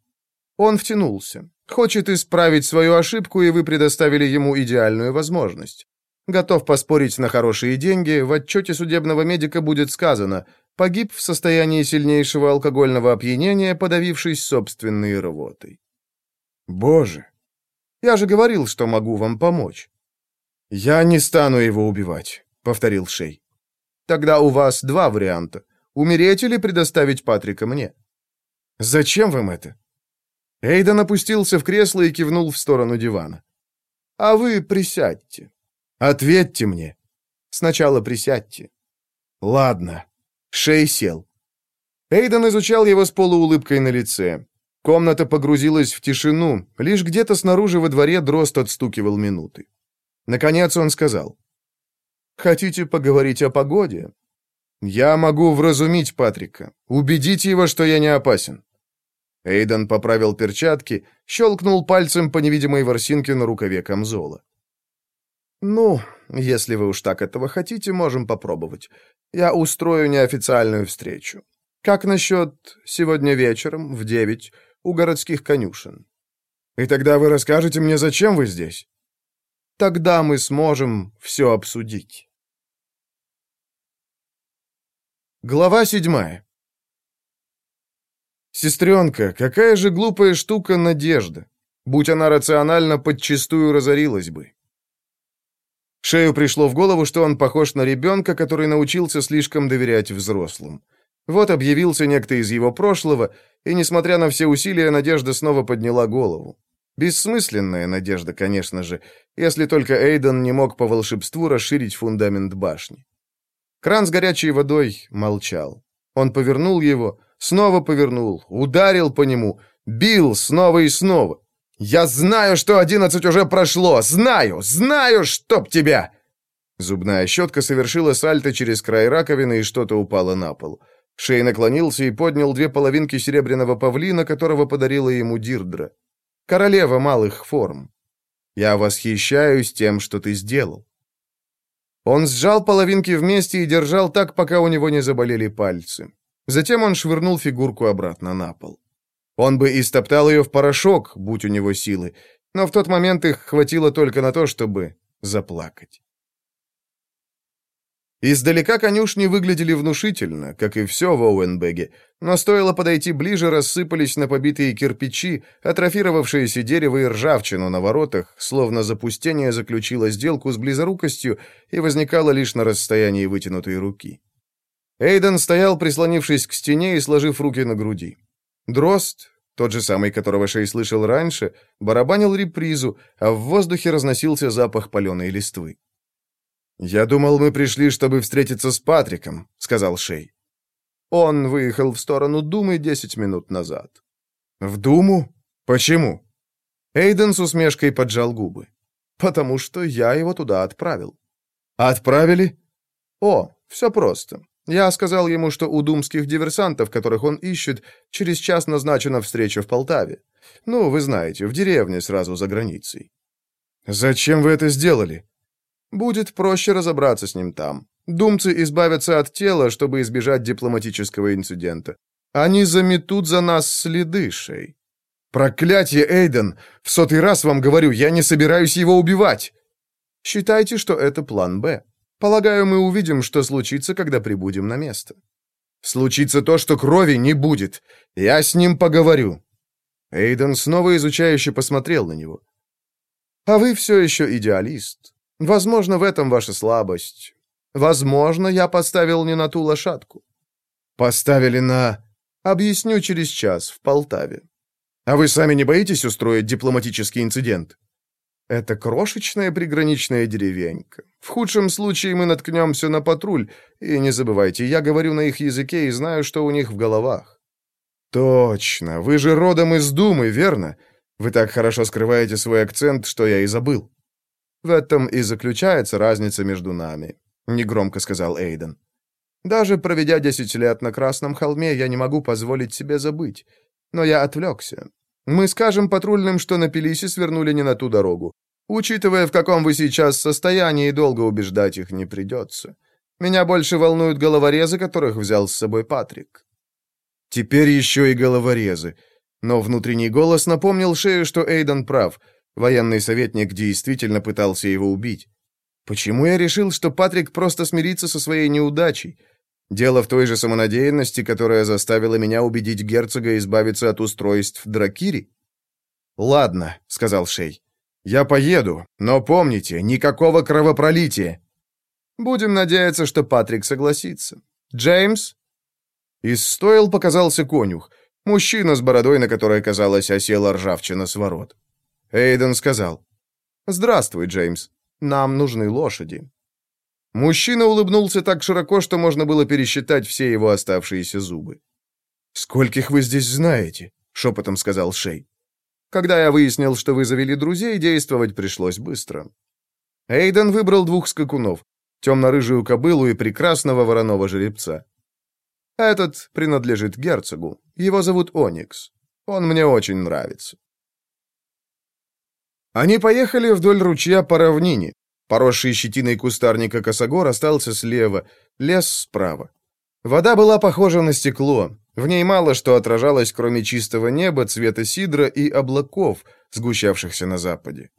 S2: Он втянулся. Хочет исправить свою ошибку, и вы предоставили ему идеальную возможность. Готов поспорить на хорошие деньги, в отчете судебного медика будет сказано «погиб в состоянии сильнейшего алкогольного опьянения, подавившись собственной рвотой».
S1: Боже!
S2: Я же говорил, что могу вам помочь.
S1: Я не стану его убивать, повторил Шей.
S2: Тогда у вас два варианта. Умереть или предоставить Патрика мне.
S1: Зачем вам это?
S2: Эйден опустился в кресло и кивнул в сторону дивана. А вы присядьте.
S1: Ответьте мне.
S2: Сначала присядьте.
S1: Ладно.
S2: Шей сел. Эйден изучал его с полуулыбкой на лице. Комната погрузилась в тишину, лишь где-то снаружи во дворе дрозд отстукивал минуты. Наконец он сказал. «Хотите поговорить о погоде?» «Я могу вразумить Патрика, убедить его, что я не опасен». Эйден поправил перчатки, щелкнул пальцем по невидимой ворсинке на рукаве камзола. «Ну, если вы уж так этого хотите, можем попробовать. Я устрою неофициальную встречу. Как насчет сегодня вечером в девять у городских конюшен?»
S1: «И тогда вы расскажете мне, зачем вы здесь?»
S2: «Тогда мы сможем все обсудить». Глава седьмая. «Сестренка, какая же глупая штука надежда. Будь она рациональна, подчистую разорилась бы. Шею пришло в голову, что он похож на ребенка, который научился слишком доверять взрослым. Вот объявился некто из его прошлого, и, несмотря на все усилия, Надежда снова подняла голову. Бессмысленная надежда, конечно же, если только Эйден не мог по волшебству расширить фундамент башни. Кран с горячей водой молчал. Он повернул его, снова повернул, ударил по нему, бил снова и снова. «Я знаю, что одиннадцать уже прошло! Знаю! Знаю, чтоб тебя!» Зубная щетка совершила сальто через край раковины, и что-то упало на пол. Шей наклонился и поднял две половинки серебряного павлина, которого подарила ему Дирдра. «Королева малых форм. Я восхищаюсь тем, что ты сделал». Он сжал половинки вместе и держал так, пока у него не заболели пальцы. Затем он швырнул фигурку обратно на пол. Он бы истоптал ее в порошок, будь у него силы, но в тот момент их хватило только на то, чтобы заплакать. Издалека конюшни выглядели внушительно, как и все в Оуэнбеге, но стоило подойти ближе, рассыпались на побитые кирпичи, атрофировавшиеся дерево и ржавчину на воротах, словно запустение заключило сделку с близорукостью и возникало лишь на расстоянии вытянутой руки. Эйден стоял, прислонившись к стене и сложив руки на груди. Дрозд, тот же самый, которого Шей слышал раньше, барабанил репризу, а в воздухе разносился запах паленой листвы.
S1: «Я думал, мы пришли, чтобы встретиться с Патриком», — сказал Шей.
S2: «Он выехал в сторону Думы десять минут назад».
S1: «В Думу? Почему?»
S2: Эйден с усмешкой поджал губы. «Потому что я его туда отправил».
S1: «Отправили?»
S2: «О, все просто. Я сказал ему, что у думских диверсантов, которых он ищет, через час назначена встреча в Полтаве. Ну, вы знаете, в деревне сразу за границей.
S1: Зачем вы это сделали?
S2: Будет проще разобраться с ним там. Думцы избавятся от тела, чтобы избежать дипломатического инцидента. Они заметут за нас следы, Шей.
S1: Проклятье, Эйден! В сотый раз вам говорю, я не собираюсь его убивать.
S2: Считайте, что это план «Б». Полагаю, мы увидим, что случится, когда прибудем на место.
S1: Случится то, что крови не будет. Я с ним поговорю. Эйден снова изучающе посмотрел на него.
S2: А вы все еще идеалист. Возможно, в этом ваша слабость. Возможно, я поставил не на ту лошадку.
S1: Поставили на...
S2: Объясню через час в Полтаве.
S1: А вы сами не боитесь устроить дипломатический инцидент?
S2: Это крошечная приграничная деревенька. В худшем случае мы наткнемся на патруль. И не забывайте, я говорю на их языке и знаю, что у них в головах.
S1: Точно. Вы же родом из Думы, верно? Вы так хорошо скрываете свой акцент, что я и забыл.
S2: В этом и заключается разница между нами, негромко сказал Эйден. Даже проведя десять лет на Красном холме, я не могу позволить себе забыть. Но я отвлекся. Мы скажем патрульным, что напились и свернули не на ту дорогу. Учитывая, в каком вы сейчас состоянии, долго убеждать их не придется. Меня больше волнуют головорезы, которых взял с собой Патрик.
S1: Теперь еще и головорезы. Но внутренний голос напомнил Шею, что Эйден прав. Военный советник действительно пытался его убить. Почему я решил, что Патрик просто смирится со своей неудачей? Дело в той же самонадеянности, которая заставила меня убедить герцога избавиться от устройств Дракири? «Ладно», — сказал Шей. «Я поеду, но помните, никакого кровопролития».
S2: «Будем надеяться, что Патрик согласится. Джеймс?»
S1: Из стойл показался конюх, мужчина с бородой, на которой, казалось, осела ржавчина с ворот. Эйден сказал.
S2: «Здравствуй, Джеймс. Нам нужны лошади».
S1: Мужчина улыбнулся так широко, что можно было пересчитать все его оставшиеся зубы. «Скольких вы здесь знаете?» — шепотом сказал Шей.
S2: «Когда я выяснил, что вы завели друзей, действовать пришлось быстро».
S1: Эйден выбрал двух скакунов, темно-рыжую кобылу и прекрасного вороного жеребца.
S2: «Этот принадлежит герцогу. Его зовут Оникс. Он мне очень нравится».
S1: Они поехали вдоль ручья по равнине, Поросший щетиной кустарника косогор остался слева, лес справа. Вода была похожа на стекло. В ней мало что отражалось, кроме чистого неба, цвета сидра и облаков, сгущавшихся на западе.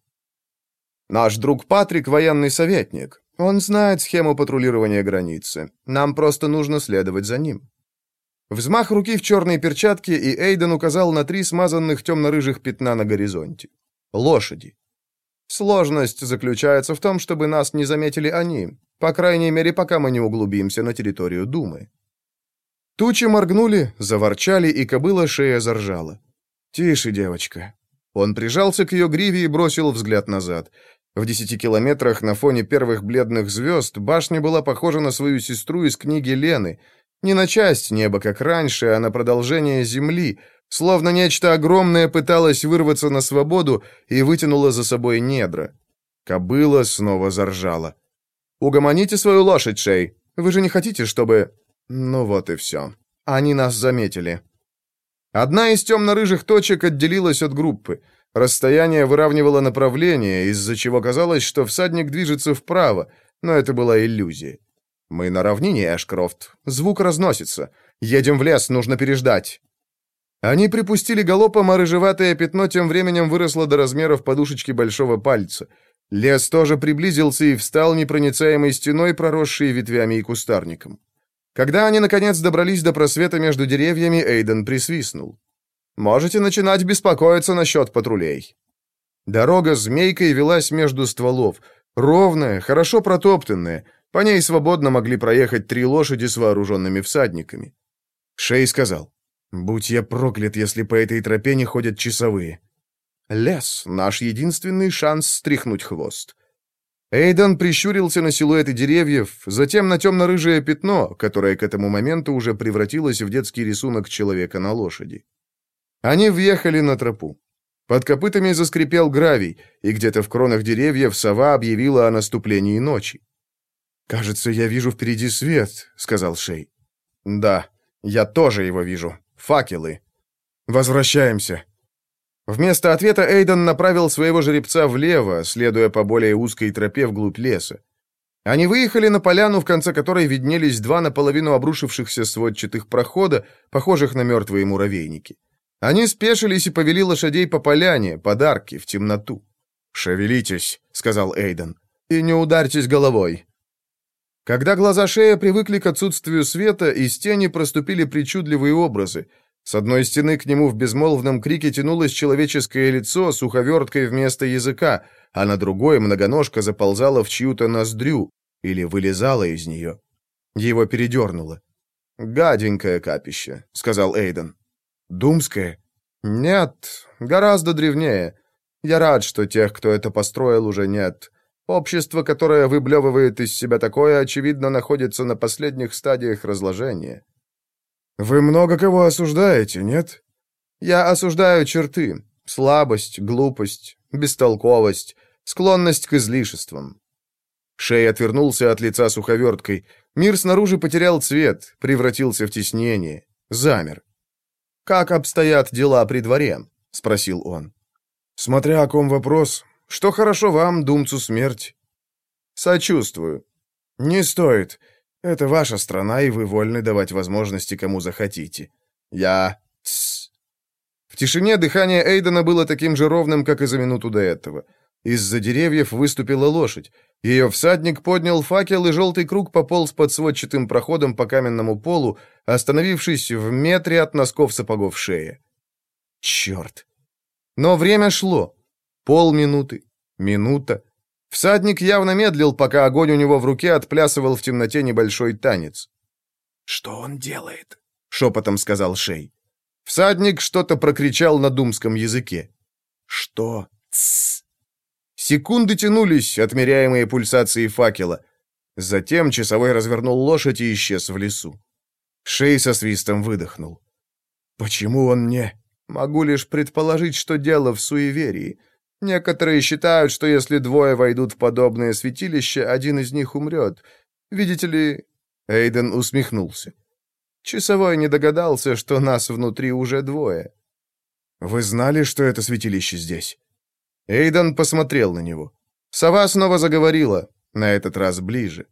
S2: «Наш друг Патрик — военный советник. Он знает схему патрулирования границы. Нам просто нужно следовать за ним».
S1: Взмах руки в черной перчатке, и Эйден указал на три смазанных темно-рыжих пятна на горизонте. Лошади.
S2: Сложность заключается в том, чтобы нас не заметили они, по крайней мере, пока мы не углубимся на территорию Думы.
S1: Тучи моргнули, заворчали, и кобыла шея заржала. «Тише, девочка». Он прижался к ее гриве и бросил взгляд назад. В десяти километрах на фоне первых бледных звезд башня была похожа на свою сестру из книги Лены. Не на часть неба, как раньше, а на продолжение земли — Словно нечто огромное пыталось вырваться на свободу и вытянуло за собой недра. Кобыла снова заржала. «Угомоните свою лошадь, Шей. Вы же не хотите, чтобы...» Ну вот и все. Они нас заметили. Одна из темно-рыжих точек отделилась от группы. Расстояние выравнивало направление, из-за чего казалось, что всадник движется вправо, но это была иллюзия. «Мы на равнине, Эшкрофт. Звук разносится. Едем в лес, нужно переждать». Они припустили галопом, а рыжеватое пятно тем временем выросло до размеров подушечки большого пальца. Лес тоже приблизился и встал непроницаемой стеной, проросшей ветвями и кустарником. Когда они, наконец, добрались до просвета между деревьями, Эйден присвистнул. «Можете начинать беспокоиться насчет патрулей». Дорога змейкой велась между стволов, ровная, хорошо протоптанная, по ней свободно могли проехать три лошади с вооруженными всадниками. Шей сказал, Будь я проклят, если по этой тропе не ходят часовые. Лес — наш единственный шанс стряхнуть хвост.
S2: Эйден прищурился на силуэты деревьев, затем на темно-рыжее пятно, которое к этому моменту уже превратилось в детский рисунок человека на лошади. Они въехали на тропу. Под копытами заскрипел гравий, и где-то в кронах деревьев сова объявила о наступлении ночи. «Кажется, я вижу впереди свет», — сказал Шей. «Да, я тоже его вижу. Факелы. Возвращаемся». Вместо ответа Эйден направил своего жеребца влево, следуя по более узкой тропе вглубь леса. Они выехали на поляну, в конце которой виднелись два наполовину обрушившихся сводчатых прохода, похожих на мертвые муравейники. Они спешились и повели лошадей по поляне, подарки, в темноту. «Шевелитесь», — сказал Эйден, — «и не ударьтесь головой». Когда глаза шея привыкли к отсутствию света, из тени проступили причудливые образы. С одной стены к нему в безмолвном крике тянулось человеческое лицо с уховерткой вместо языка, а на другой многоножка заползала в чью-то ноздрю или вылезала из нее. Его передернуло. «Гаденькое капище», — сказал Эйден. «Думское?» «Нет, гораздо древнее. Я рад, что тех, кто это построил, уже нет. Общество, которое выблевывает из себя такое, очевидно, находится на последних стадиях разложения». «Вы много кого осуждаете, нет?» «Я осуждаю черты. Слабость, глупость, бестолковость, склонность к излишествам». Шей отвернулся от лица суховерткой. Мир снаружи потерял цвет, превратился в теснение. Замер. «Как обстоят дела при дворе?» — спросил он. «Смотря о ком вопрос. Что хорошо вам, думцу смерть?» «Сочувствую». «Не стоит. Это ваша страна, и вы вольны давать возможности, кому захотите. Я... Тссс. В тишине дыхание Эйдена было таким же ровным, как и за минуту до этого. Из-за деревьев выступила лошадь. Ее всадник поднял факел, и желтый круг пополз под сводчатым проходом по каменному полу, остановившись в метре от носков сапогов шеи. Черт! Но время шло. Полминуты, минута, Всадник явно медлил, пока огонь у него в руке отплясывал в темноте небольшой танец.
S3: «Что он делает?»
S2: — шепотом сказал Шей. Всадник что-то прокричал на думском языке.
S3: «Что?» Тссс.
S2: Секунды тянулись, отмеряемые пульсацией факела. Затем часовой развернул лошадь и исчез в лесу. Шей со свистом выдохнул. «Почему он не...» «Могу лишь предположить, что дело в суеверии. Некоторые считают, что если двое войдут в подобное святилище, один из них умрет. Видите ли...» Эйден усмехнулся. «Часовой не догадался, что нас внутри уже двое». «Вы знали, что это святилище здесь?» Эйден посмотрел на него. Сова снова заговорила, на этот раз ближе.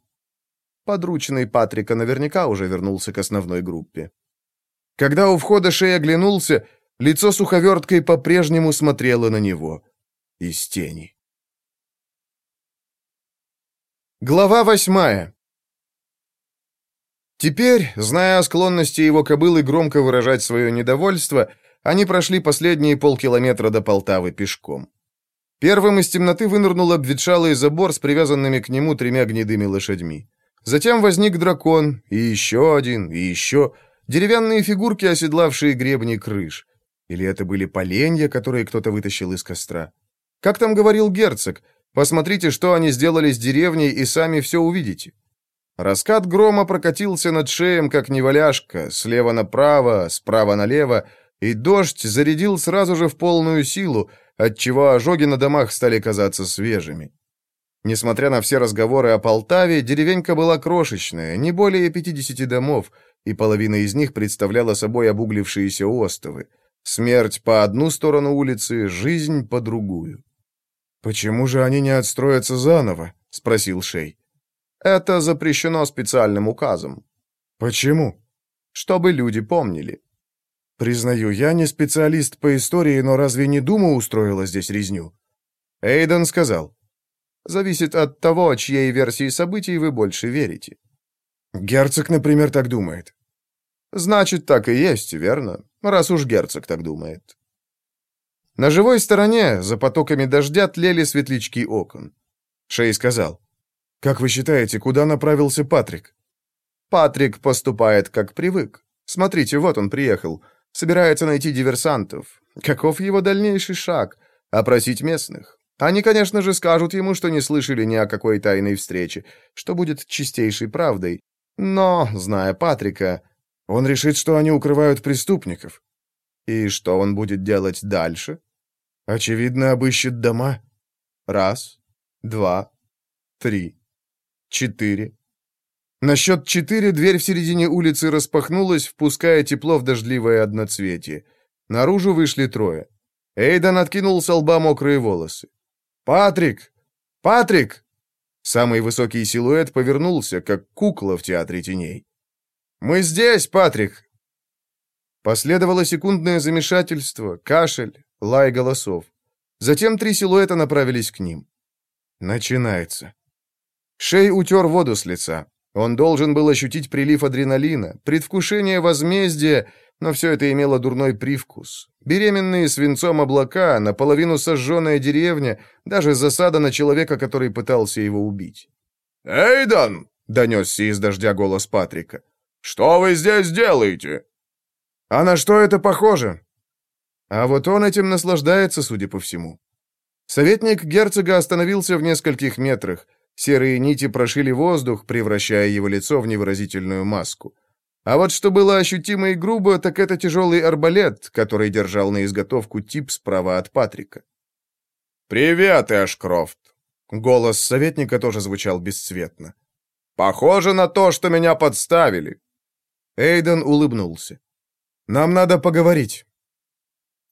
S2: Подручный Патрика наверняка уже вернулся к основной группе. Когда у входа Шей оглянулся, лицо суховерткой по-прежнему смотрело на него из тени. Глава восьмая. Теперь, зная о склонности его кобылы громко выражать свое недовольство, они прошли последние полкилометра до Полтавы пешком. Первым из темноты вынырнул обветшалый забор с привязанными к нему тремя гнедыми лошадьми. Затем возник дракон, и еще один, и еще. Деревянные фигурки, оседлавшие гребни крыш. Или это были поленья, которые кто-то вытащил из костра? Как там говорил герцог, посмотрите, что они сделали с деревней, и сами все увидите. Раскат грома прокатился над шеем, как неваляшка, слева направо, справа налево, и дождь зарядил сразу же в полную силу, отчего ожоги на домах стали казаться свежими. Несмотря на все разговоры о Полтаве, деревенька была крошечная, не более 50 домов, и половина из них представляла собой обуглившиеся остовы. Смерть по одну сторону улицы, жизнь по другую. «Почему же они не отстроятся заново?» — спросил Шей. «Это запрещено специальным указом». «Почему?» «Чтобы люди помнили». «Признаю, я не специалист по истории, но разве не Дума устроила здесь резню?» Эйден сказал. «Зависит от того, чьей версии событий вы больше верите». «Герцог, например, так думает». «Значит, так и есть, верно? Раз уж герцог так думает». На живой стороне, за потоками дождя, тлели светлячки окон. Шей сказал, «Как вы считаете, куда направился Патрик?» «Патрик поступает, как привык. Смотрите, вот он приехал. Собирается найти диверсантов. Каков его дальнейший шаг? Опросить местных. Они, конечно же, скажут ему, что не слышали ни о какой тайной встрече, что будет чистейшей правдой. Но, зная Патрика, он решит, что они укрывают преступников. И что он будет делать дальше? Очевидно, обыщет дома. Раз, два, три, четыре. На счет четыре дверь в середине улицы распахнулась, впуская тепло в дождливое одноцветие. Наружу вышли трое. Эйден откинул с лба мокрые волосы. «Патрик! Патрик!» Самый высокий силуэт повернулся, как кукла в театре теней. «Мы здесь, Патрик!» Последовало секундное замешательство, кашель, лай голосов. Затем три силуэта направились к ним. Начинается. Шей утер воду с лица. Он должен был ощутить прилив адреналина, предвкушение возмездия, но все это имело дурной привкус. Беременные свинцом облака, наполовину сожженная деревня, даже засада на человека, который пытался его убить.
S1: «Эйден!» — донесся из дождя голос Патрика. «Что вы здесь делаете?»
S2: «А на что это похоже?» А вот он этим наслаждается, судя по всему. Советник герцога остановился в нескольких метрах. Серые нити прошили воздух, превращая его лицо в невыразительную маску. А вот что было ощутимо и грубо, так это тяжелый арбалет, который держал на изготовку тип справа от Патрика.
S1: «Привет, Эшкрофт!» Голос советника тоже звучал бесцветно. «Похоже на то, что меня подставили!»
S2: Эйден улыбнулся. «Нам надо поговорить».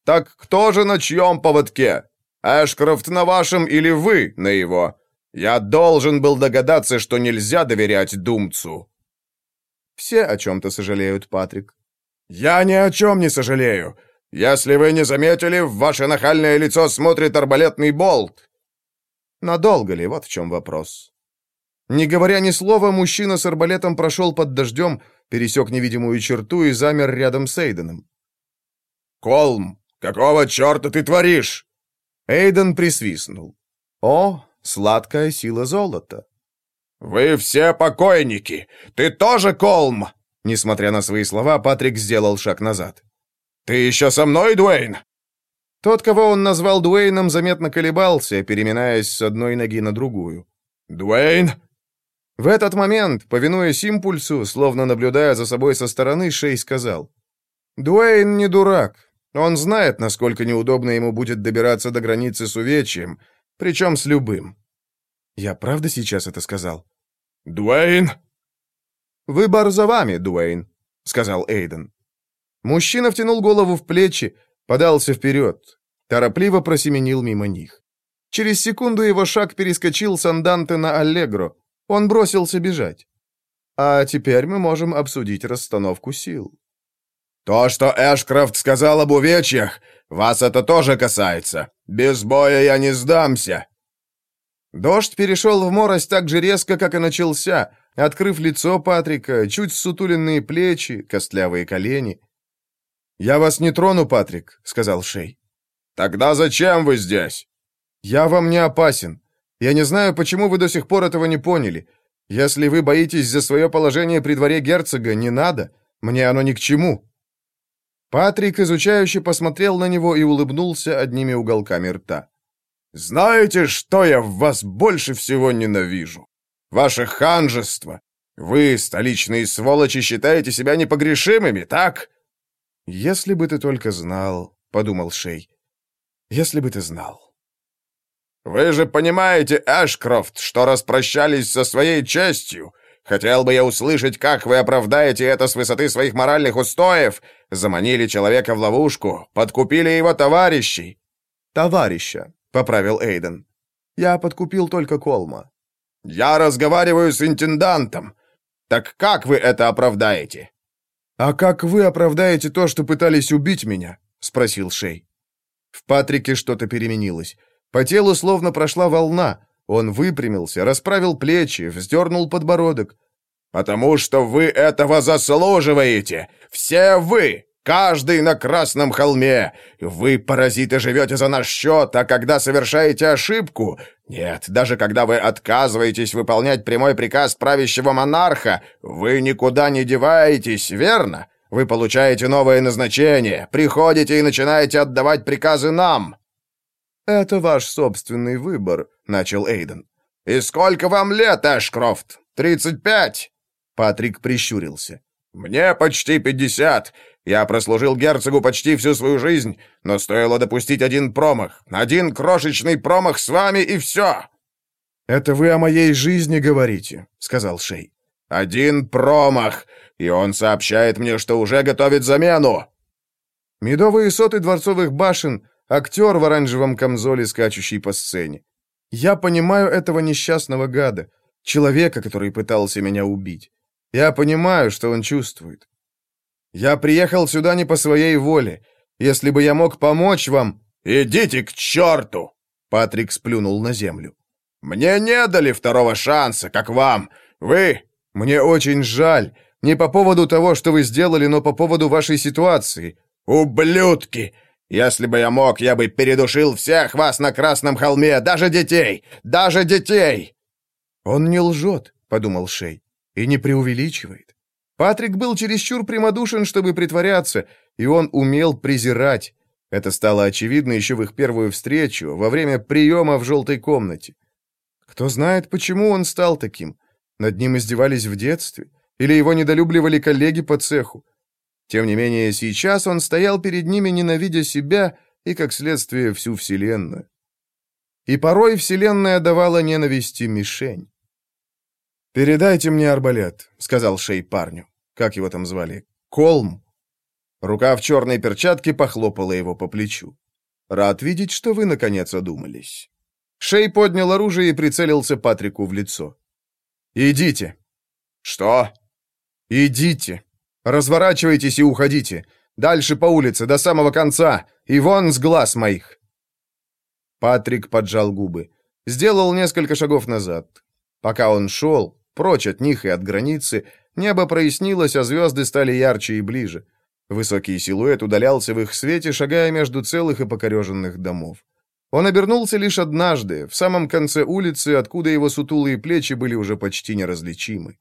S1: «Так кто же на чьем поводке? Эшкрофт на вашем или вы на его? Я должен был догадаться, что нельзя доверять думцу».
S2: Все о чем-то сожалеют, Патрик.
S1: «Я ни о чем не сожалею. Если вы не заметили, в ваше нахальное лицо смотрит арбалетный болт».
S2: Надолго ли? Вот в чем вопрос. Не говоря ни слова, мужчина с арбалетом прошел под дождем, пересек невидимую черту и замер рядом с Эйденом.
S1: «Колм, какого черта ты творишь?»
S2: Эйден присвистнул. «О, сладкая сила золота!»
S1: «Вы все покойники! Ты тоже Колм!»
S2: Несмотря на свои слова, Патрик сделал шаг назад.
S1: «Ты еще со мной, Дуэйн?»
S2: Тот, кого он назвал Дуэйном, заметно колебался, переминаясь с одной ноги на другую.
S1: «Дуэйн?»
S2: В этот момент, повинуясь импульсу, словно наблюдая за собой со стороны, Шей сказал. «Дуэйн не дурак. Он знает, насколько неудобно ему будет добираться до границы с увечьем, причем с любым». «Я правда сейчас это сказал?»
S1: «Дуэйн!»
S2: «Выбор за вами, Дуэйн», — сказал Эйден. Мужчина втянул голову в плечи, подался вперед, торопливо просеменил мимо них. Через секунду его шаг перескочил с Анданте на Аллегро. Он бросился бежать. А теперь мы можем обсудить расстановку сил.
S1: «То, что Эшкрафт сказал об увечьях, вас это тоже касается. Без боя я не сдамся.
S2: Дождь перешел в морось так же резко, как и начался, открыв лицо Патрика, чуть сутуленные плечи, костлявые колени. «Я вас не трону, Патрик», — сказал Шей.
S1: «Тогда зачем вы здесь?»
S2: «Я вам не опасен. Я не знаю, почему вы до сих пор этого не поняли. Если вы боитесь за свое положение при дворе герцога, не надо. Мне оно ни к чему». Патрик изучающе посмотрел на него и улыбнулся одними уголками рта.
S1: Знаете, что я в вас больше всего ненавижу? Ваше ханжество. Вы, столичные сволочи, считаете себя непогрешимыми, так?
S2: Если бы ты только знал, подумал Шей. Если бы ты знал.
S1: Вы же понимаете, Эшкрофт, что распрощались со своей честью. Хотел бы я услышать, как вы оправдаете это с высоты своих моральных устоев. Заманили человека в ловушку, подкупили его товарищей.
S2: Товарища, — поправил Эйден. «Я подкупил только Колма».
S1: «Я разговариваю с интендантом. Так как вы это оправдаете?»
S2: «А как вы оправдаете то, что пытались убить меня?» — спросил Шей. В Патрике что-то переменилось. По телу словно прошла волна. Он выпрямился, расправил плечи, вздернул подбородок.
S1: «Потому что вы этого заслуживаете! Все вы! Каждый на Красном холме. Вы, паразиты, живете за наш счет, а когда совершаете ошибку... Нет, даже когда вы отказываетесь выполнять прямой приказ правящего монарха, вы никуда не деваетесь, верно? Вы получаете новое назначение, приходите и начинаете отдавать приказы нам».
S2: «Это ваш собственный выбор», — начал Эйден.
S1: «И сколько вам лет, Эшкрофт? Тридцать пять?»
S2: Патрик прищурился.
S1: «Мне почти пятьдесят. Я прослужил герцогу почти всю свою жизнь, но стоило допустить один промах. Один крошечный промах с вами, и все!»
S2: «Это вы о моей жизни говорите», — сказал Шей.
S1: «Один промах, и он сообщает мне, что уже готовит замену!»
S2: Медовые соты дворцовых башен, актер в оранжевом камзоле, скачущий по сцене. Я понимаю этого несчастного гада, человека, который пытался меня убить. Я понимаю, что он чувствует. Я приехал сюда не по своей воле. Если бы я мог помочь вам...
S1: «Идите к черту!»
S2: Патрик сплюнул на землю.
S1: «Мне не дали второго шанса, как вам. Вы...»
S2: «Мне очень жаль. Не по поводу того, что вы сделали, но по поводу вашей ситуации.
S1: «Ублюдки! Если бы я мог, я бы передушил всех вас на Красном холме, даже детей! Даже детей!»
S2: «Он не лжет», — подумал Шей, — «и не преувеличивает. Патрик был чересчур прямодушен, чтобы притворяться, и он умел презирать. Это стало очевидно еще в их первую встречу, во время приема в желтой комнате. Кто знает, почему он стал таким. Над ним издевались в детстве, или его недолюбливали коллеги по цеху. Тем не менее, сейчас он стоял перед ними, ненавидя себя и, как следствие, всю Вселенную. И порой Вселенная давала ненависти мишень. «Передайте мне арбалет», — сказал Шей парню. Как его там звали? Колм. Рука в черной перчатке похлопала его по плечу. «Рад видеть, что вы, наконец, одумались». Шей поднял оружие и прицелился Патрику в лицо. «Идите».
S1: «Что?»
S2: «Идите». Разворачивайтесь и уходите. Дальше по улице, до самого конца. И вон с глаз моих!» Патрик поджал губы. Сделал несколько шагов назад. Пока он шел, прочь от них и от границы, небо прояснилось, а звезды стали ярче и ближе. Высокий силуэт удалялся в их свете, шагая между целых и покореженных домов. Он обернулся лишь однажды, в самом конце улицы, откуда его сутулые плечи были уже почти неразличимы.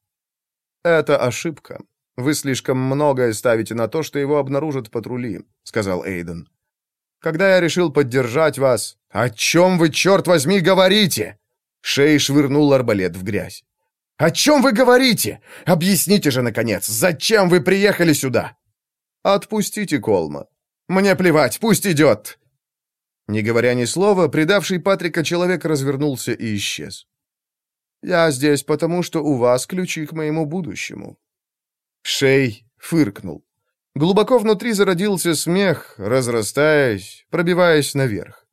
S2: Это ошибка. Вы слишком многое ставите на то, что его обнаружат патрули», — сказал Эйден. «Когда я решил поддержать вас...» «О чем вы, черт возьми, говорите?» Шей швырнул арбалет в грязь. «О чем вы говорите? Объясните же, наконец, зачем вы приехали сюда?» «Отпустите Колма. Мне плевать, пусть идет!» Не говоря ни слова, предавший Патрика человек развернулся и исчез. «Я здесь потому, что у вас ключи к моему будущему. Шей фыркнул. Глубоко внутри зародился смех, разрастаясь, пробиваясь наверх.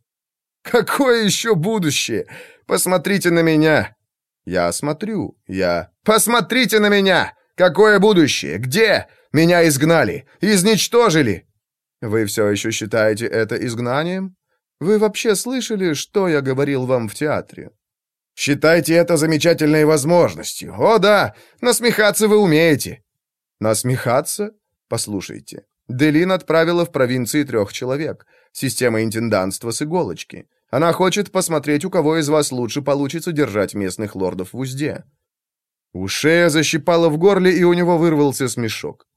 S2: «Какое еще будущее? Посмотрите на меня!» «Я смотрю, я...» «Посмотрите на меня! Какое будущее? Где? Меня изгнали! Изничтожили!» «Вы все еще считаете это изгнанием? Вы вообще слышали, что я говорил вам в театре?» «Считайте это замечательной возможностью. О да, насмехаться вы умеете. Насмехаться? Послушайте. Делин отправила в провинции трех человек. Система интендантства с иголочки. Она хочет посмотреть, у кого из вас лучше получится держать местных лордов в узде. У Шея защипало в горле, и у него вырвался смешок.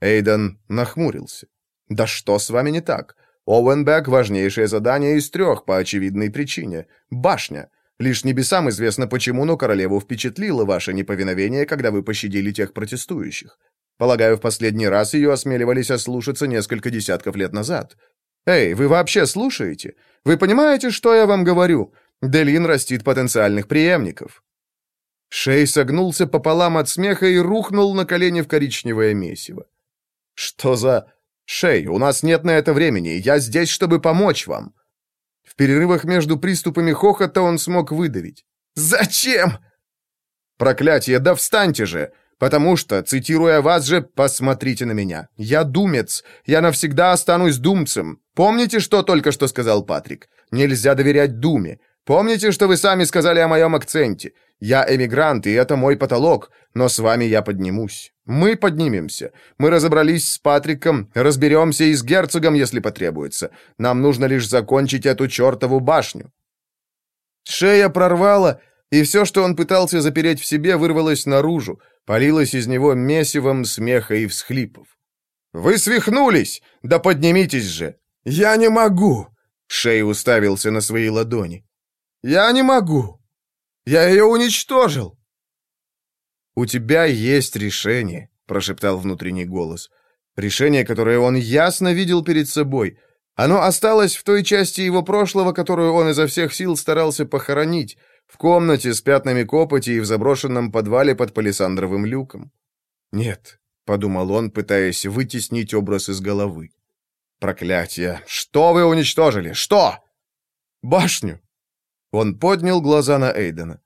S2: Эйден нахмурился. «Да что с вами не так? Оуэнбек — важнейшее задание из трех, по очевидной причине. Башня. Лишь небесам известно почему, но королеву впечатлило ваше неповиновение, когда вы пощадили тех протестующих. Полагаю, в последний раз ее осмеливались ослушаться несколько десятков лет назад. Эй, вы вообще слушаете? Вы понимаете, что я вам говорю? Делин растит потенциальных преемников». Шей согнулся пополам от смеха и рухнул на колени в коричневое месиво. «Что за...» «Шей, у нас нет на это времени, я здесь, чтобы помочь вам». В перерывах между приступами хохота он смог выдавить. «Зачем?» «Проклятие, да встаньте же! Потому что, цитируя вас же, посмотрите на меня. Я думец. Я навсегда останусь думцем. Помните, что только что сказал Патрик? Нельзя доверять думе. Помните, что вы сами сказали о моем акценте? Я эмигрант, и это мой потолок, но с вами я поднимусь. Мы поднимемся. Мы разобрались с Патриком, разберемся и с герцогом, если потребуется. Нам нужно лишь закончить эту чертову башню». Шея прорвала, и все, что он пытался запереть в себе, вырвалось наружу, полилось из него месивом смеха и всхлипов. «Вы свихнулись! Да поднимитесь же!» «Я не могу!» Шей уставился на свои ладони. «Я не могу! Я ее уничтожил!» «У тебя есть решение», — прошептал внутренний голос. Решение, которое он ясно видел перед собой. Оно осталось в той части его прошлого, которую он изо всех сил старался похоронить, в комнате с пятнами копоти и в заброшенном подвале под палисандровым люком. «Нет», — подумал он, пытаясь вытеснить образ из головы. «Проклятие! Что вы уничтожили? Что?» «Башню!» Он поднял глаза на Эйдена.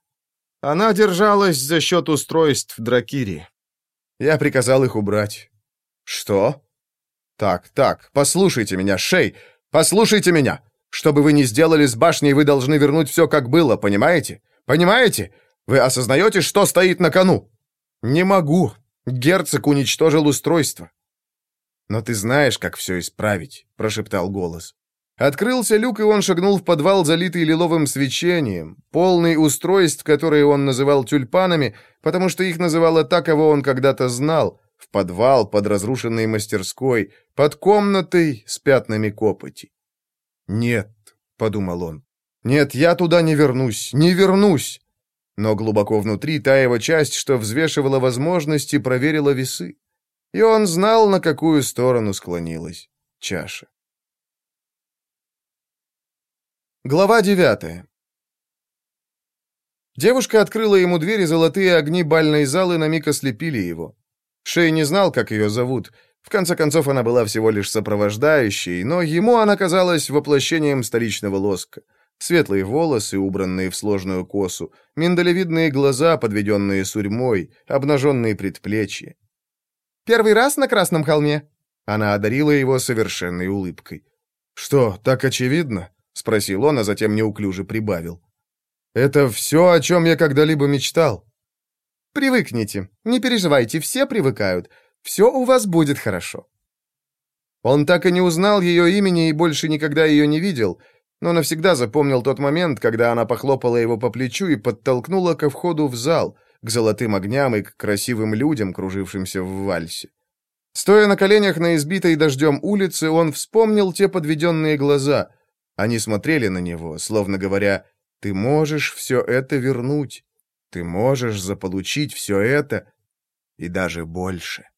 S2: Она держалась за счет устройств Дракири. Я приказал их убрать. Что? Так, так, послушайте меня, Шей, послушайте меня. Что бы вы ни сделали с башней, вы должны вернуть все, как было, понимаете? Понимаете? Вы осознаете, что стоит на кону? Не могу. Герцог уничтожил устройство. Но ты знаешь, как все исправить, прошептал голос. Открылся люк, и он шагнул в подвал, залитый лиловым свечением, полный устройств, которые он называл тюльпанами, потому что их называла та, кого он когда-то знал, в подвал под разрушенной мастерской, под комнатой с пятнами копоти. «Нет», — подумал он, — «нет, я туда не вернусь, не вернусь». Но глубоко внутри та его часть, что взвешивала возможности, проверила весы. И он знал, на какую сторону склонилась чаша. Глава девятая. Девушка открыла ему дверь, и золотые огни бальной залы на миг ослепили его. Шей не знал, как ее зовут. В конце концов, она была всего лишь сопровождающей, но ему она казалась воплощением столичного лоска. Светлые волосы, убранные в сложную косу, миндалевидные глаза, подведенные сурьмой, обнаженные предплечья. «Первый раз на Красном холме?» Она одарила его совершенной улыбкой. «Что, так очевидно?» — спросил он, а затем неуклюже прибавил. «Это все, о чем я когда-либо мечтал». «Привыкните. Не переживайте, все привыкают. Все у вас будет хорошо». Он так и не узнал ее имени и больше никогда ее не видел, но навсегда запомнил тот момент, когда она похлопала его по плечу и подтолкнула ко входу в зал, к золотым огням и к красивым людям, кружившимся в вальсе. Стоя на коленях на избитой дождем улице, он вспомнил те подведенные глаза — они смотрели на него, словно говоря, «Ты можешь все это вернуть, ты можешь заполучить все это и даже больше».